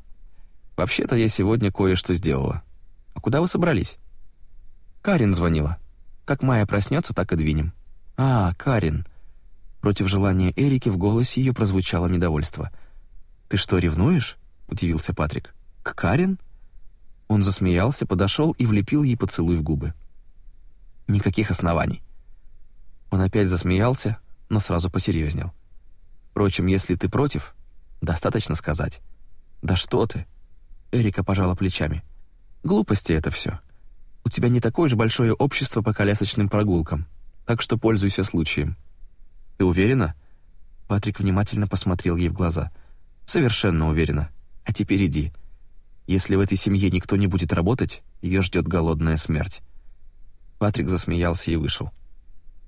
«Вообще-то я сегодня кое-что сделала. А куда вы собрались?» «Карин звонила. Как Майя проснется, так и двинем». «А, Карин. Против желания Эрики в голосе ее прозвучало недовольство. «Ты что, ревнуешь?» — удивился Патрик. «К Карен?» Он засмеялся, подошел и влепил ей поцелуй в губы. «Никаких оснований». Он опять засмеялся, но сразу посерьезнел. «Впрочем, если ты против, достаточно сказать». «Да что ты!» Эрика пожала плечами. «Глупости это все. У тебя не такое же большое общество по колясочным прогулкам, так что пользуйся случаем». Ты уверена? Патрик внимательно посмотрел ей в глаза. Совершенно уверена. А теперь иди. Если в этой семье никто не будет работать, ее ждет голодная смерть. Патрик засмеялся и вышел.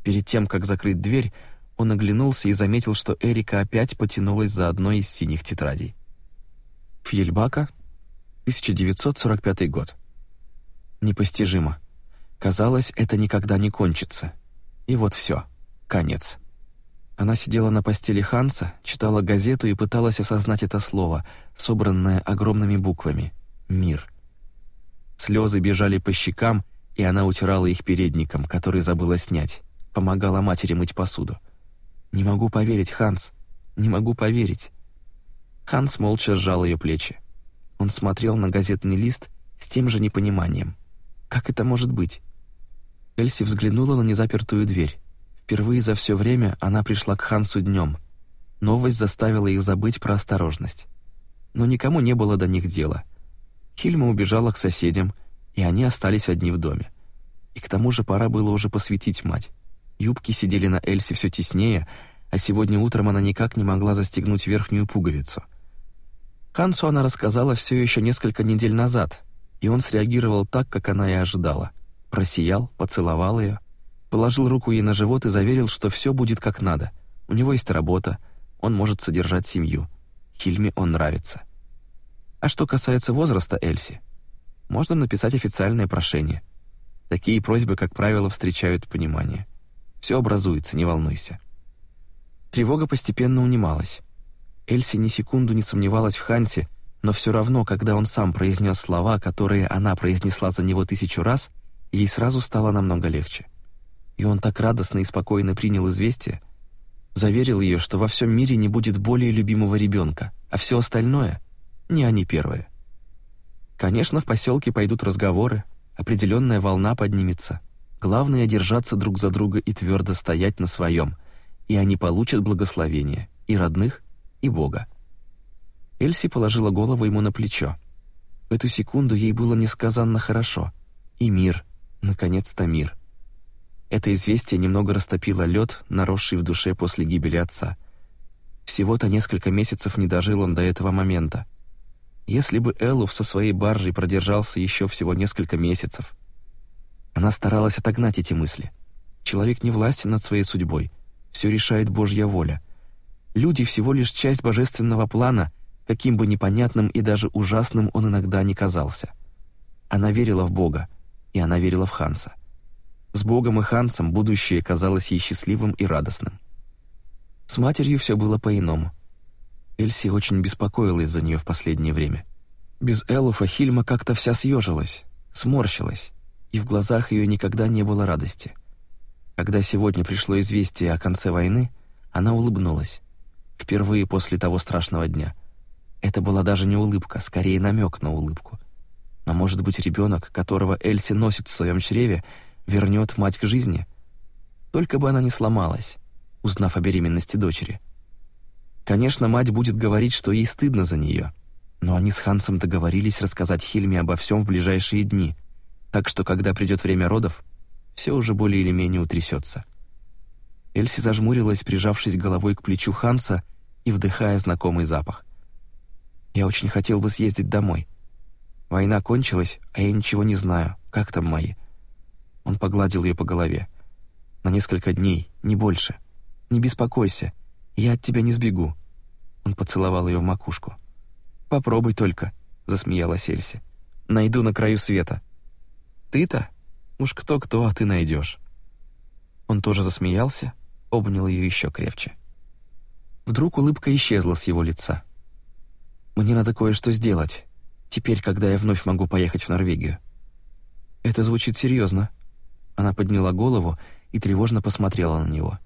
Перед тем, как закрыть дверь, он оглянулся и заметил, что Эрика опять потянулась за одной из синих тетрадей. Фьельбака, 1945 год. Непостижимо. Казалось, это никогда не кончится. И вот все, Конец. Она сидела на постели Ханса, читала газету и пыталась осознать это слово, собранное огромными буквами «Мир». Слезы бежали по щекам, и она утирала их передником, который забыла снять, помогала матери мыть посуду. «Не могу поверить, Ханс, не могу поверить». Ханс молча сжал ее плечи. Он смотрел на газетный лист с тем же непониманием. «Как это может быть?» Эльси взглянула на незапертую дверь. Впервые за все время она пришла к Хансу днем. Новость заставила их забыть про осторожность. Но никому не было до них дела. Хильма убежала к соседям, и они остались одни в доме. И к тому же пора было уже посвятить мать. Юбки сидели на Эльсе все теснее, а сегодня утром она никак не могла застегнуть верхнюю пуговицу. Хансу она рассказала все еще несколько недель назад, и он среагировал так, как она и ожидала. Просиял, поцеловал ее — положил руку ей на живот и заверил, что все будет как надо. У него есть работа, он может содержать семью. Хильме он нравится. А что касается возраста Эльси, можно написать официальное прошение. Такие просьбы, как правило, встречают понимание. Все образуется, не волнуйся. Тревога постепенно унималась. Эльси ни секунду не сомневалась в Хансе, но все равно, когда он сам произнес слова, которые она произнесла за него тысячу раз, ей сразу стало намного легче и он так радостно и спокойно принял известие, заверил ее, что во всем мире не будет более любимого ребенка, а все остальное не они первые. Конечно, в поселке пойдут разговоры, определенная волна поднимется. Главное держаться друг за друга и твердо стоять на своем, и они получат благословение и родных, и Бога. Эльси положила голову ему на плечо. В эту секунду ей было несказанно хорошо. И мир, наконец-то мир. Это известие немного растопило лед, наросший в душе после гибели отца. Всего-то несколько месяцев не дожил он до этого момента. Если бы Эллуф со своей баржей продержался еще всего несколько месяцев. Она старалась отогнать эти мысли. Человек не властен над своей судьбой. Все решает Божья воля. Люди всего лишь часть божественного плана, каким бы непонятным и даже ужасным он иногда не казался. Она верила в Бога, и она верила в Ханса. С Богом и Хансом будущее казалось ей счастливым и радостным. С матерью все было по-иному. Эльси очень беспокоилась за нее в последнее время. Без Элуфа Хильма как-то вся съежилась, сморщилась, и в глазах ее никогда не было радости. Когда сегодня пришло известие о конце войны, она улыбнулась. Впервые после того страшного дня. Это была даже не улыбка, скорее намек на улыбку. Но может быть, ребенок, которого Эльси носит в своем чреве, вернет мать к жизни. Только бы она не сломалась, узнав о беременности дочери. Конечно, мать будет говорить, что ей стыдно за нее, но они с Хансом договорились рассказать Хильме обо всем в ближайшие дни, так что, когда придет время родов, все уже более или менее утрясется. Эльси зажмурилась, прижавшись головой к плечу Ханса и вдыхая знакомый запах. «Я очень хотел бы съездить домой. Война кончилась, а я ничего не знаю, как там мои. Он погладил ее по голове. «На несколько дней, не больше. Не беспокойся, я от тебя не сбегу». Он поцеловал ее в макушку. «Попробуй только», — засмеялась Эльси. «Найду на краю света». «Ты-то? Уж кто-кто, а ты найдешь». Он тоже засмеялся, обнял ее еще крепче. Вдруг улыбка исчезла с его лица. «Мне надо кое-что сделать, теперь, когда я вновь могу поехать в Норвегию». «Это звучит серьезно», она подняла голову и тревожно посмотрела на него.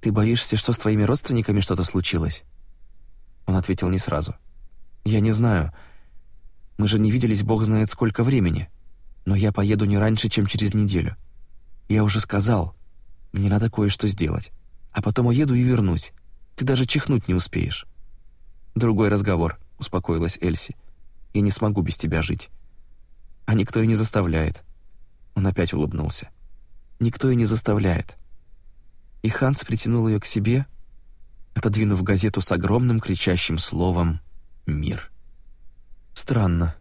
«Ты боишься, что с твоими родственниками что-то случилось?» Он ответил не сразу. «Я не знаю. Мы же не виделись бог знает сколько времени. Но я поеду не раньше, чем через неделю. Я уже сказал, мне надо кое-что сделать. А потом уеду и вернусь. Ты даже чихнуть не успеешь». «Другой разговор», — успокоилась Эльси. «Я не смогу без тебя жить». «А никто и не заставляет». Он опять улыбнулся. Никто и не заставляет. И Ханс притянул ее к себе, отодвинув газету с огромным кричащим словом «Мир». Странно.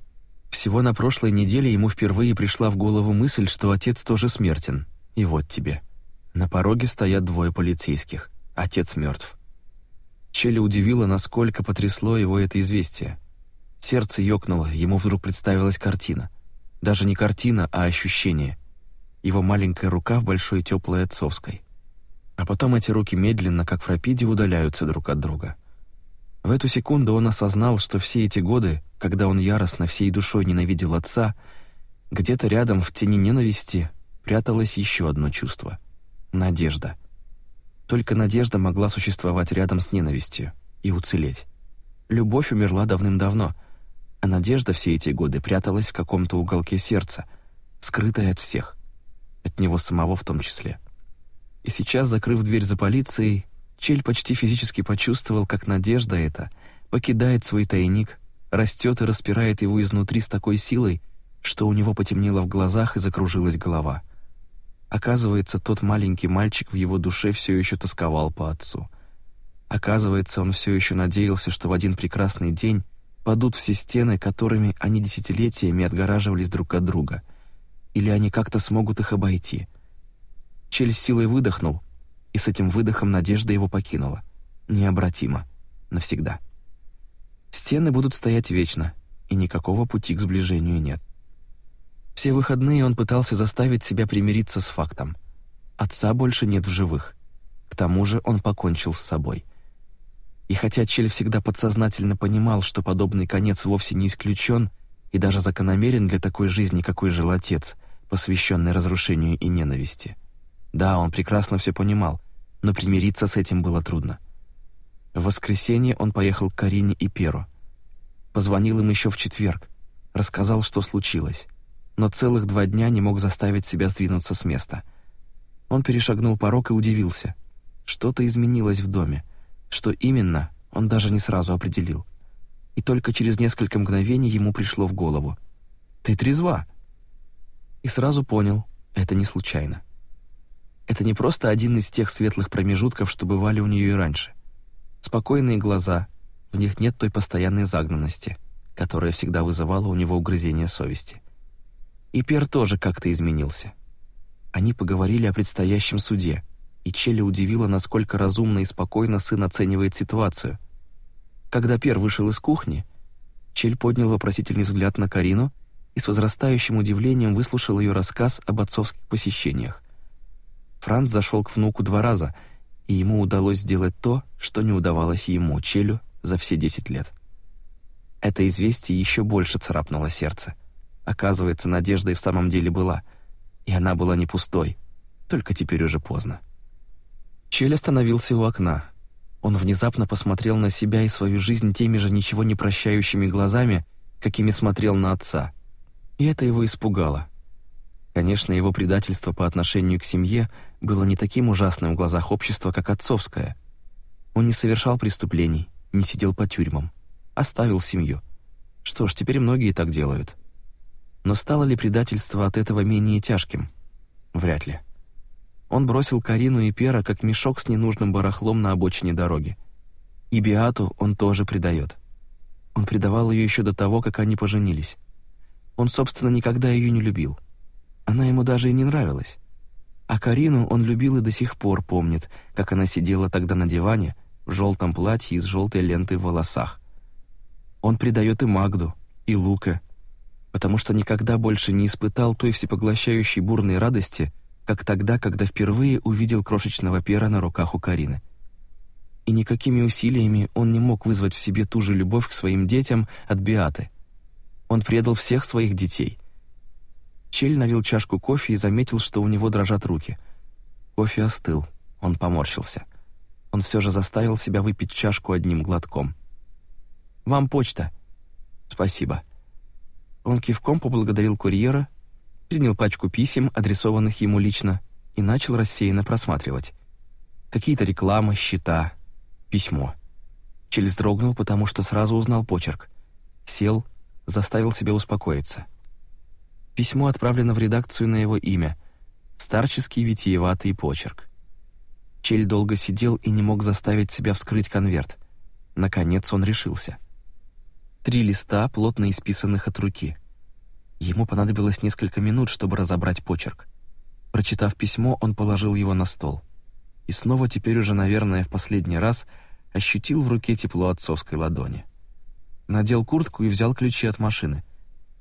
Всего на прошлой неделе ему впервые пришла в голову мысль, что отец тоже смертен. И вот тебе. На пороге стоят двое полицейских. Отец мертв. Челли удивило, насколько потрясло его это известие. Сердце ёкнуло, ему вдруг представилась картина — даже не картина, а ощущение. Его маленькая рука в большой теплой отцовской. А потом эти руки медленно, как в рапиде, удаляются друг от друга. В эту секунду он осознал, что все эти годы, когда он яростно всей душой ненавидел отца, где-то рядом в тени ненависти пряталось еще одно чувство — надежда. Только надежда могла существовать рядом с ненавистью и уцелеть. Любовь умерла давным-давно — а надежда все эти годы пряталась в каком-то уголке сердца, скрытая от всех, от него самого в том числе. И сейчас, закрыв дверь за полицией, Чель почти физически почувствовал, как надежда эта покидает свой тайник, растет и распирает его изнутри с такой силой, что у него потемнело в глазах и закружилась голова. Оказывается, тот маленький мальчик в его душе все еще тосковал по отцу. Оказывается, он все еще надеялся, что в один прекрасный день падут все стены, которыми они десятилетиями отгораживались друг от друга, или они как-то смогут их обойти. Чель силой выдохнул, и с этим выдохом надежда его покинула. Необратимо. Навсегда. Стены будут стоять вечно, и никакого пути к сближению нет. Все выходные он пытался заставить себя примириться с фактом. Отца больше нет в живых. К тому же он покончил с собой. И хотя Чель всегда подсознательно понимал, что подобный конец вовсе не исключен и даже закономерен для такой жизни, какой жил отец, посвященный разрушению и ненависти. Да, он прекрасно все понимал, но примириться с этим было трудно. В воскресенье он поехал к Карине и Перу. Позвонил им еще в четверг, рассказал, что случилось, но целых два дня не мог заставить себя сдвинуться с места. Он перешагнул порог и удивился. Что-то изменилось в доме. Что именно, он даже не сразу определил. И только через несколько мгновений ему пришло в голову. «Ты трезва!» И сразу понял, это не случайно. Это не просто один из тех светлых промежутков, что бывали у нее и раньше. Спокойные глаза, в них нет той постоянной загнанности, которая всегда вызывала у него угрызение совести. И Пер тоже как-то изменился. Они поговорили о предстоящем суде — и Челли удивила, насколько разумно и спокойно сын оценивает ситуацию. Когда Пер вышел из кухни, Чель поднял вопросительный взгляд на Карину и с возрастающим удивлением выслушал ее рассказ об отцовских посещениях. Франц зашел к внуку два раза, и ему удалось сделать то, что не удавалось ему, Челю, за все десять лет. Это известие еще больше царапнуло сердце. Оказывается, надежда и в самом деле была, и она была не пустой, только теперь уже поздно. Чель остановился у окна. Он внезапно посмотрел на себя и свою жизнь теми же ничего не прощающими глазами, какими смотрел на отца. И это его испугало. Конечно, его предательство по отношению к семье было не таким ужасным в глазах общества, как отцовское. Он не совершал преступлений, не сидел по тюрьмам, оставил семью. Что ж, теперь многие так делают. Но стало ли предательство от этого менее тяжким? Вряд ли. Он бросил Карину и Пера, как мешок с ненужным барахлом на обочине дороги. И Биату он тоже предает. Он предавал ее еще до того, как они поженились. Он, собственно, никогда ее не любил. Она ему даже и не нравилась. А Карину он любил и до сих пор помнит, как она сидела тогда на диване в желтом платье и с желтой лентой в волосах. Он предает и Магду, и Лука, потому что никогда больше не испытал той всепоглощающей бурной радости, как тогда, когда впервые увидел крошечного пера на руках у Карины. И никакими усилиями он не мог вызвать в себе ту же любовь к своим детям от Биаты. Он предал всех своих детей. Чель налил чашку кофе и заметил, что у него дрожат руки. Кофе остыл, он поморщился. Он все же заставил себя выпить чашку одним глотком. «Вам почта». «Спасибо». Он кивком поблагодарил курьера принял пачку писем, адресованных ему лично, и начал рассеянно просматривать. Какие-то рекламы, счета, письмо. Челли вздрогнул, потому что сразу узнал почерк. Сел, заставил себя успокоиться. Письмо отправлено в редакцию на его имя. Старческий витиеватый почерк. Чель долго сидел и не мог заставить себя вскрыть конверт. Наконец он решился. Три листа, плотно исписанных от руки. Ему понадобилось несколько минут, чтобы разобрать почерк. Прочитав письмо, он положил его на стол. И снова теперь уже, наверное, в последний раз ощутил в руке тепло отцовской ладони. Надел куртку и взял ключи от машины.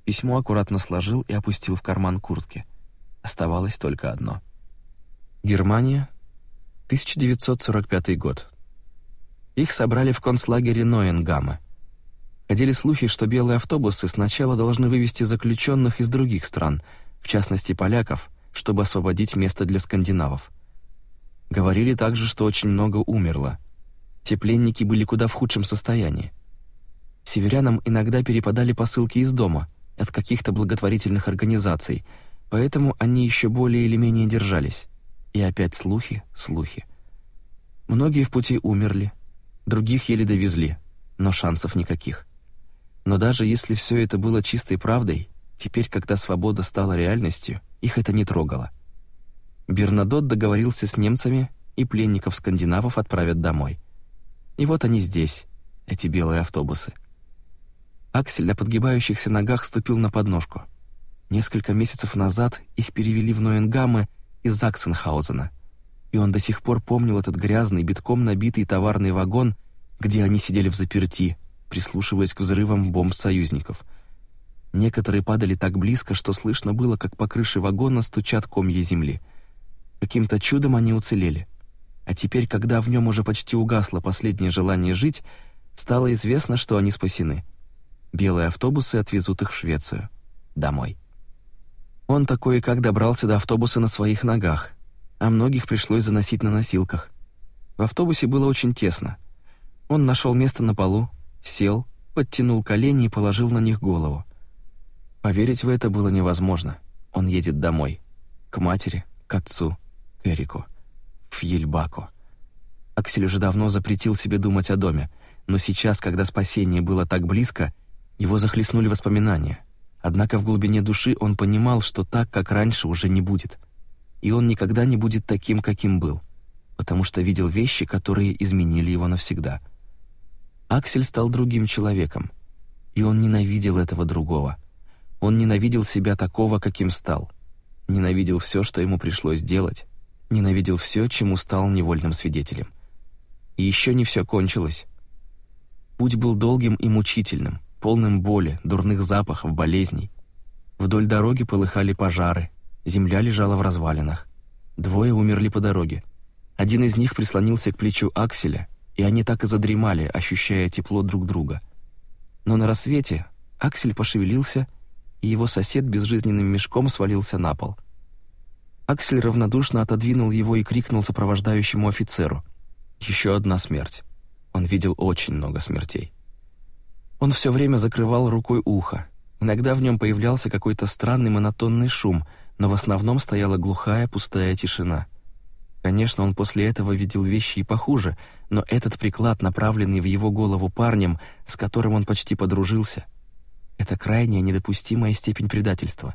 Письмо аккуратно сложил и опустил в карман куртки. Оставалось только одно. Германия, 1945 год. Их собрали в концлагере Ноенгама — Ходили слухи, что белые автобусы сначала должны вывести заключенных из других стран, в частности поляков, чтобы освободить место для скандинавов. Говорили также, что очень много умерло. Те пленники были куда в худшем состоянии. Северянам иногда перепадали посылки из дома от каких-то благотворительных организаций, поэтому они еще более или менее держались. И опять слухи, слухи. Многие в пути умерли, других еле довезли, но шансов никаких. Но даже если все это было чистой правдой, теперь, когда свобода стала реальностью, их это не трогало. Бернадот договорился с немцами, и пленников скандинавов отправят домой. И вот они здесь, эти белые автобусы. Аксель на подгибающихся ногах ступил на подножку. Несколько месяцев назад их перевели в Ноенгаммы из Заксенхаузена, и он до сих пор помнил этот грязный, битком набитый товарный вагон, где они сидели в заперти, прислушиваясь к взрывам бомб союзников. Некоторые падали так близко, что слышно было, как по крыше вагона стучат комья земли. Каким-то чудом они уцелели. А теперь, когда в нем уже почти угасло последнее желание жить, стало известно, что они спасены. Белые автобусы отвезут их в Швецию. Домой. Он такой и как добрался до автобуса на своих ногах, а многих пришлось заносить на носилках. В автобусе было очень тесно. Он нашел место на полу, Сел, подтянул колени и положил на них голову. Поверить в это было невозможно. Он едет домой. К матери, к отцу, к Эрику. В Ельбаку. Аксель уже давно запретил себе думать о доме, но сейчас, когда спасение было так близко, его захлестнули воспоминания. Однако в глубине души он понимал, что так, как раньше, уже не будет. И он никогда не будет таким, каким был, потому что видел вещи, которые изменили его навсегда — Аксель стал другим человеком, и он ненавидел этого другого. Он ненавидел себя такого, каким стал. Ненавидел все, что ему пришлось делать. Ненавидел все, чему стал невольным свидетелем. И еще не все кончилось. Путь был долгим и мучительным, полным боли, дурных запахов, болезней. Вдоль дороги полыхали пожары, земля лежала в развалинах. Двое умерли по дороге. Один из них прислонился к плечу Акселя, и они так и задремали, ощущая тепло друг друга. Но на рассвете Аксель пошевелился, и его сосед безжизненным мешком свалился на пол. Аксель равнодушно отодвинул его и крикнул сопровождающему офицеру. «Еще одна смерть». Он видел очень много смертей. Он все время закрывал рукой ухо. Иногда в нем появлялся какой-то странный монотонный шум, но в основном стояла глухая пустая тишина — Конечно, он после этого видел вещи и похуже, но этот приклад, направленный в его голову парнем, с которым он почти подружился, это крайняя недопустимая степень предательства.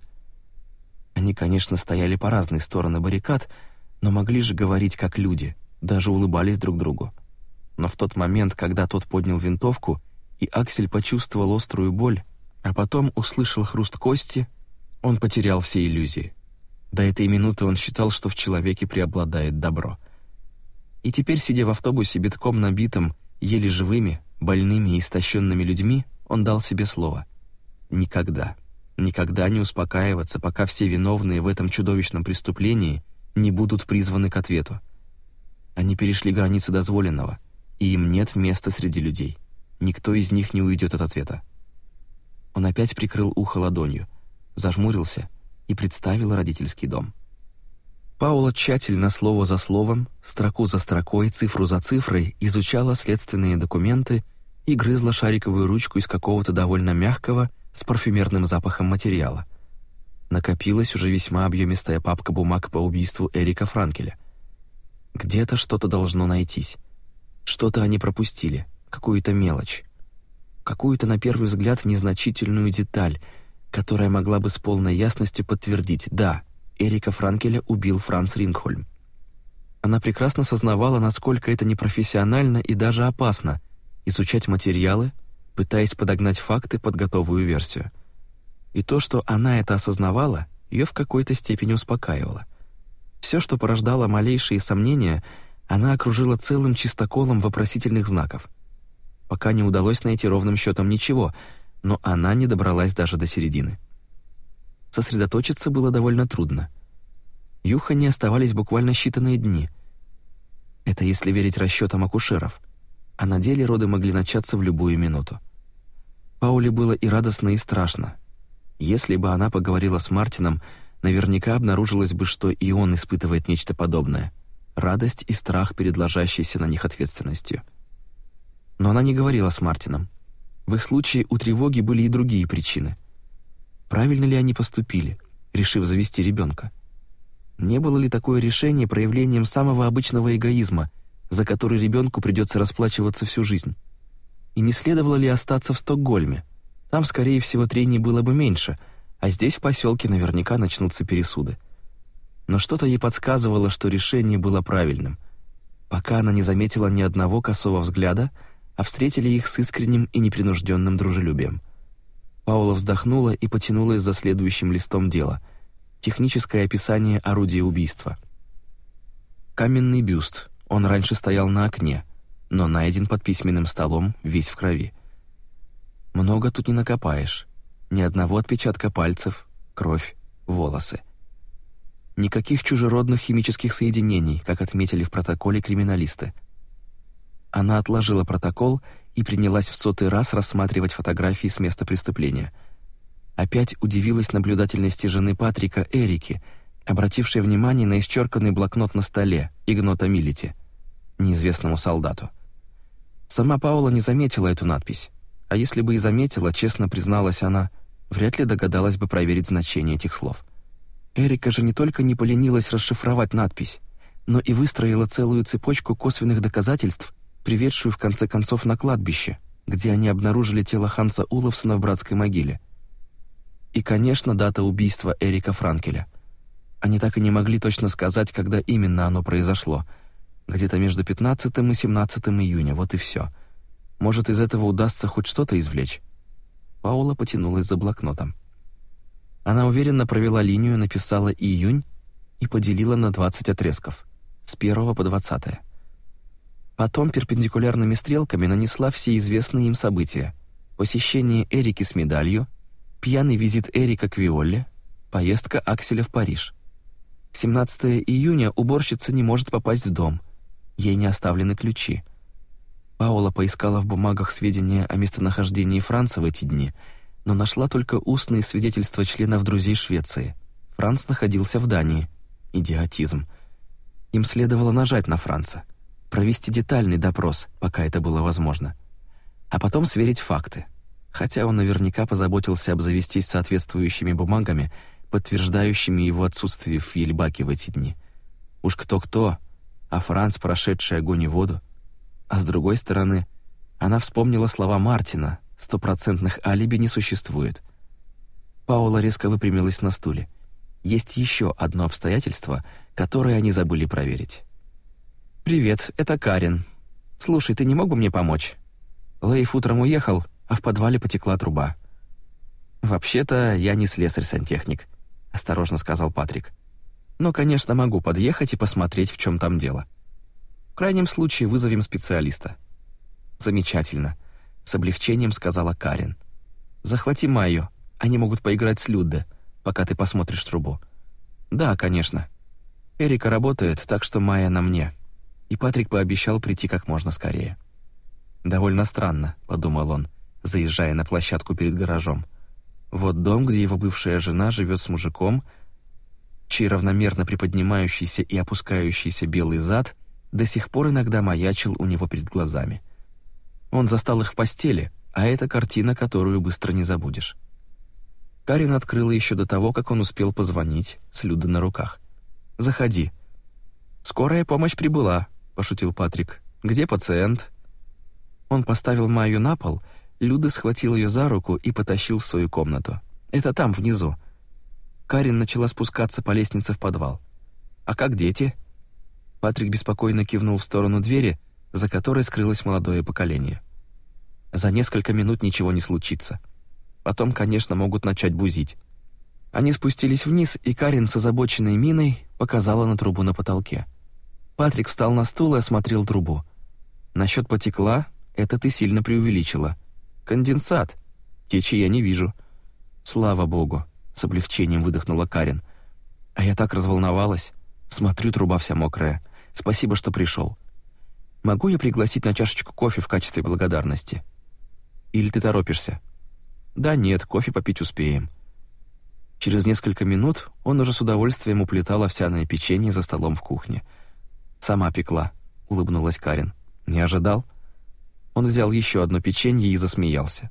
Они, конечно, стояли по разные стороны баррикад, но могли же говорить как люди, даже улыбались друг другу. Но в тот момент, когда тот поднял винтовку, и Аксель почувствовал острую боль, а потом услышал хруст кости, он потерял все иллюзии. До этой минуты он считал, что в человеке преобладает добро. И теперь, сидя в автобусе, битком набитым, еле живыми, больными и истощенными людьми, он дал себе слово. Никогда, никогда не успокаиваться, пока все виновные в этом чудовищном преступлении не будут призваны к ответу. Они перешли границы дозволенного, и им нет места среди людей. Никто из них не уйдет от ответа. Он опять прикрыл ухо ладонью, зажмурился — и представила родительский дом. Паула тщательно слово за словом, строку за строкой, цифру за цифрой изучала следственные документы и грызла шариковую ручку из какого-то довольно мягкого с парфюмерным запахом материала. Накопилась уже весьма объемистая папка бумаг по убийству Эрика Франкеля. Где-то что-то должно найтись. Что-то они пропустили, какую-то мелочь, какую-то на первый взгляд незначительную деталь — которая могла бы с полной ясностью подтвердить «да, Эрика Франкеля убил Франц Рингхольм». Она прекрасно сознавала, насколько это непрофессионально и даже опасно изучать материалы, пытаясь подогнать факты под готовую версию. И то, что она это осознавала, ее в какой-то степени успокаивало. Все, что порождало малейшие сомнения, она окружила целым чистоколом вопросительных знаков. Пока не удалось найти ровным счетом ничего — но она не добралась даже до середины. Сосредоточиться было довольно трудно. Юха не оставались буквально считанные дни. Это если верить расчетам акушеров, а на деле роды могли начаться в любую минуту. Пауле было и радостно, и страшно. Если бы она поговорила с Мартином, наверняка обнаружилось бы, что и он испытывает нечто подобное. Радость и страх перед ложащейся на них ответственностью. Но она не говорила с Мартином. В их случае у тревоги были и другие причины. Правильно ли они поступили, решив завести ребенка? Не было ли такое решение проявлением самого обычного эгоизма, за который ребенку придется расплачиваться всю жизнь? И не следовало ли остаться в Стокгольме? Там, скорее всего, трений было бы меньше, а здесь в поселке наверняка начнутся пересуды. Но что-то ей подсказывало, что решение было правильным. Пока она не заметила ни одного косого взгляда — а встретили их с искренним и непринужденным дружелюбием. Паула вздохнула и потянулась за следующим листом дела. Техническое описание орудия убийства. Каменный бюст. Он раньше стоял на окне, но найден под письменным столом, весь в крови. Много тут не накопаешь. Ни одного отпечатка пальцев, кровь, волосы. Никаких чужеродных химических соединений, как отметили в протоколе криминалисты – она отложила протокол и принялась в сотый раз рассматривать фотографии с места преступления. Опять удивилась наблюдательности жены Патрика Эрики, обратившей внимание на исчерканный блокнот на столе Игнота Милити, неизвестному солдату. Сама Паула не заметила эту надпись, а если бы и заметила, честно призналась она, вряд ли догадалась бы проверить значение этих слов. Эрика же не только не поленилась расшифровать надпись, но и выстроила целую цепочку косвенных доказательств, приведшую в конце концов на кладбище, где они обнаружили тело Ханса Уловсона в братской могиле. И, конечно, дата убийства Эрика Франкеля. Они так и не могли точно сказать, когда именно оно произошло. Где-то между 15 и 17 июня, вот и все. Может, из этого удастся хоть что-то извлечь? Паула потянулась за блокнотом. Она уверенно провела линию, написала «июнь» и поделила на 20 отрезков, с первого по 20. Потом перпендикулярными стрелками нанесла все известные им события. Посещение Эрики с медалью, пьяный визит Эрика к Виолле, поездка Акселя в Париж. 17 июня уборщица не может попасть в дом. Ей не оставлены ключи. Паула поискала в бумагах сведения о местонахождении Франца в эти дни, но нашла только устные свидетельства членов друзей Швеции. Франц находился в Дании. Идиотизм. Им следовало нажать на Франца провести детальный допрос, пока это было возможно, а потом сверить факты, хотя он наверняка позаботился обзавестись соответствующими бумагами, подтверждающими его отсутствие в Ельбаке в эти дни. Уж кто-кто, а Франц, прошедший огонь и воду. А с другой стороны, она вспомнила слова Мартина, стопроцентных алиби не существует. Паула резко выпрямилась на стуле. Есть еще одно обстоятельство, которое они забыли проверить. «Привет, это Карин. Слушай, ты не мог бы мне помочь?» Лейф утром уехал, а в подвале потекла труба. «Вообще-то я не слесарь-сантехник», — осторожно сказал Патрик. «Но, конечно, могу подъехать и посмотреть, в чем там дело. В крайнем случае вызовем специалиста». «Замечательно», — с облегчением сказала Карин. «Захвати Майю, они могут поиграть с Людде, пока ты посмотришь трубу». «Да, конечно. Эрика работает, так что Майя на мне» и Патрик пообещал прийти как можно скорее. «Довольно странно», — подумал он, заезжая на площадку перед гаражом. «Вот дом, где его бывшая жена живет с мужиком, чей равномерно приподнимающийся и опускающийся белый зад до сих пор иногда маячил у него перед глазами. Он застал их в постели, а это картина, которую быстро не забудешь». Карин открыла еще до того, как он успел позвонить с Людой на руках. «Заходи». «Скорая помощь прибыла», пошутил Патрик. Где пациент? Он поставил Майю на пол, Люда схватил ее за руку и потащил в свою комнату. Это там внизу. Карин начала спускаться по лестнице в подвал. А как дети? Патрик беспокойно кивнул в сторону двери, за которой скрылось молодое поколение. За несколько минут ничего не случится. Потом, конечно, могут начать бузить. Они спустились вниз, и Карин с озабоченной миной показала на трубу на потолке. Патрик встал на стул и осмотрел трубу. Насчет потекла это ты сильно преувеличила. Конденсат. Течи я не вижу. Слава богу, с облегчением выдохнула Карин. А я так разволновалась. Смотрю, труба вся мокрая. Спасибо, что пришел. Могу я пригласить на чашечку кофе в качестве благодарности? Или ты торопишься? Да нет, кофе попить успеем. Через несколько минут он уже с удовольствием уплетал овсяное печенье за столом в кухне. Сама пекла, улыбнулась Карин. Не ожидал? Он взял еще одно печенье и засмеялся.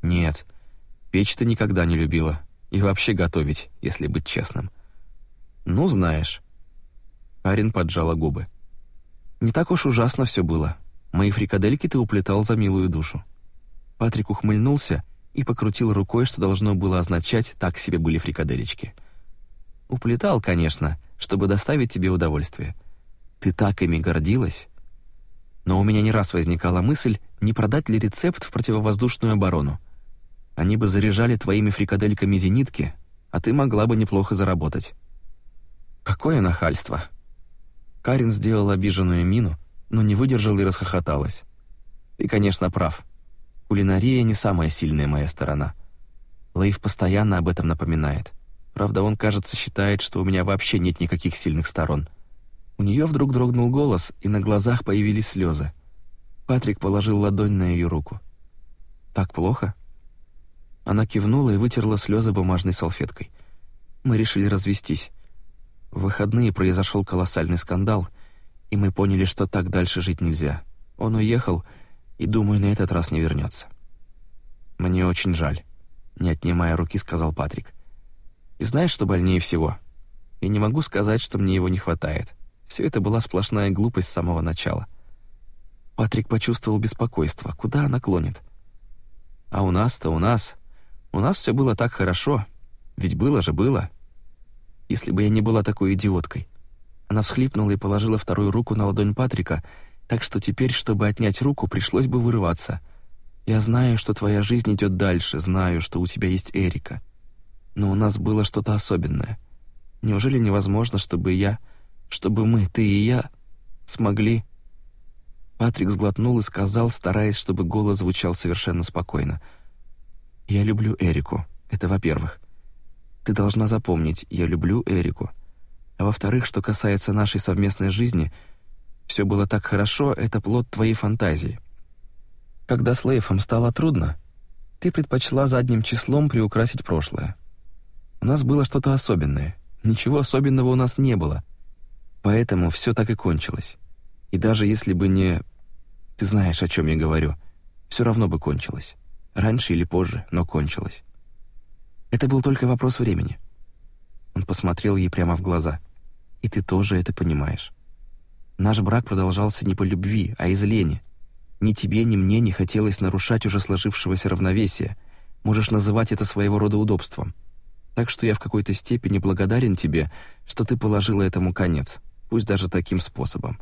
Нет. Печь ты никогда не любила и вообще готовить, если быть честным. Ну, знаешь. Карин поджала губы. Не так уж ужасно все было. Мои фрикадельки ты уплетал за милую душу. Патрик ухмыльнулся и покрутил рукой, что должно было означать «так себе были фрикаделечки». «Уплетал, конечно, чтобы доставить тебе удовольствие. Ты так ими гордилась. Но у меня не раз возникала мысль, не продать ли рецепт в противовоздушную оборону. Они бы заряжали твоими фрикадельками зенитки, а ты могла бы неплохо заработать. Какое нахальство. Карин сделала обиженную мину, но не выдержала и расхохоталась. Ты, конечно, прав. Кулинария не самая сильная моя сторона. Лейв постоянно об этом напоминает. Правда, он, кажется, считает, что у меня вообще нет никаких сильных сторон. У нее вдруг дрогнул голос, и на глазах появились слезы. Патрик положил ладонь на ее руку. «Так плохо?» Она кивнула и вытерла слезы бумажной салфеткой. «Мы решили развестись. В выходные произошел колоссальный скандал, и мы поняли, что так дальше жить нельзя. Он уехал, и, думаю, на этот раз не вернется». «Мне очень жаль», — не отнимая руки, сказал Патрик. «И знаешь, что больнее всего? Я не могу сказать, что мне его не хватает». Все это была сплошная глупость с самого начала. Патрик почувствовал беспокойство. Куда она клонит? А у нас-то у нас. У нас все было так хорошо. Ведь было же было. Если бы я не была такой идиоткой. Она всхлипнула и положила вторую руку на ладонь Патрика, так что теперь, чтобы отнять руку, пришлось бы вырываться. Я знаю, что твоя жизнь идет дальше, знаю, что у тебя есть Эрика. Но у нас было что-то особенное. Неужели невозможно, чтобы я чтобы мы, ты и я, смогли...» Патрик сглотнул и сказал, стараясь, чтобы голос звучал совершенно спокойно. «Я люблю Эрику. Это во-первых. Ты должна запомнить, я люблю Эрику. А во-вторых, что касается нашей совместной жизни, все было так хорошо, это плод твоей фантазии. Когда с Лейфом стало трудно, ты предпочла задним числом приукрасить прошлое. У нас было что-то особенное. Ничего особенного у нас не было, Поэтому все так и кончилось. И даже если бы не... Ты знаешь, о чем я говорю. Все равно бы кончилось. Раньше или позже, но кончилось. Это был только вопрос времени. Он посмотрел ей прямо в глаза. И ты тоже это понимаешь. Наш брак продолжался не по любви, а из лени. Ни тебе, ни мне не хотелось нарушать уже сложившегося равновесия. Можешь называть это своего рода удобством. Так что я в какой-то степени благодарен тебе, что ты положила этому конец пусть даже таким способом.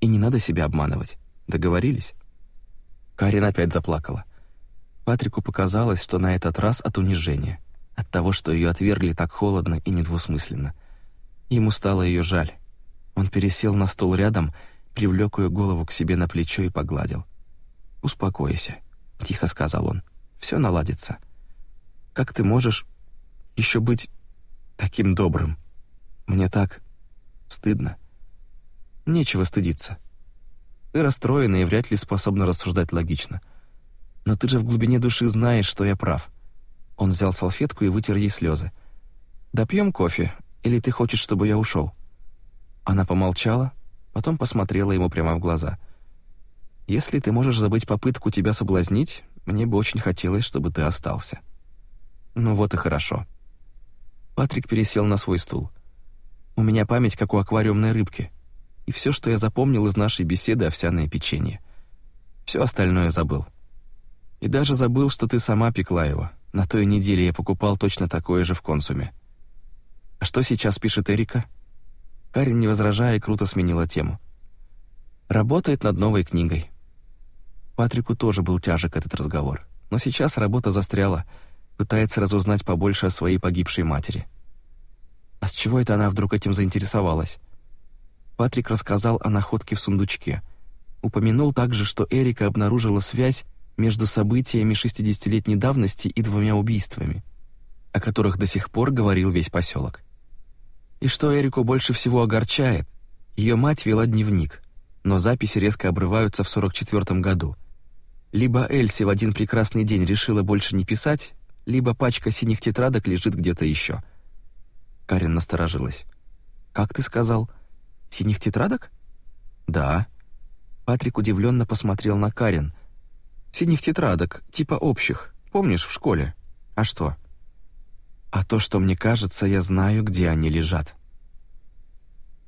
И не надо себя обманывать. Договорились?» Карин опять заплакала. Патрику показалось, что на этот раз от унижения, от того, что ее отвергли так холодно и недвусмысленно. Ему стало ее жаль. Он пересел на стул рядом, привлек ее голову к себе на плечо и погладил. «Успокойся», — тихо сказал он. «Все наладится. Как ты можешь еще быть таким добрым? Мне так Стыдно. Нечего стыдиться. Ты расстроена и вряд ли способна рассуждать логично. Но ты же в глубине души знаешь, что я прав. Он взял салфетку и вытер ей слезы. «Допьем кофе, или ты хочешь, чтобы я ушел?» Она помолчала, потом посмотрела ему прямо в глаза. «Если ты можешь забыть попытку тебя соблазнить, мне бы очень хотелось, чтобы ты остался». «Ну вот и хорошо». Патрик пересел на свой стул. У меня память как у аквариумной рыбки. И все, что я запомнил из нашей беседы овсяное печенье. Все остальное забыл. И даже забыл, что ты сама пекла его. На той неделе я покупал точно такое же в консуме. А что сейчас пишет Эрика? Карен, не возражая, круто сменила тему. Работает над новой книгой. Патрику тоже был тяжек этот разговор, но сейчас работа застряла, пытается разузнать побольше о своей погибшей матери. А с чего это она вдруг этим заинтересовалась? Патрик рассказал о находке в сундучке. Упомянул также, что Эрика обнаружила связь между событиями 60-летней давности и двумя убийствами, о которых до сих пор говорил весь поселок. И что Эрику больше всего огорчает, ее мать вела дневник, но записи резко обрываются в 44 году. Либо Эльси в один прекрасный день решила больше не писать, либо пачка синих тетрадок лежит где-то еще — Карен насторожилась. «Как ты сказал? Синих тетрадок?» «Да». Патрик удивленно посмотрел на Карен. «Синих тетрадок, типа общих, помнишь, в школе? А что?» «А то, что мне кажется, я знаю, где они лежат».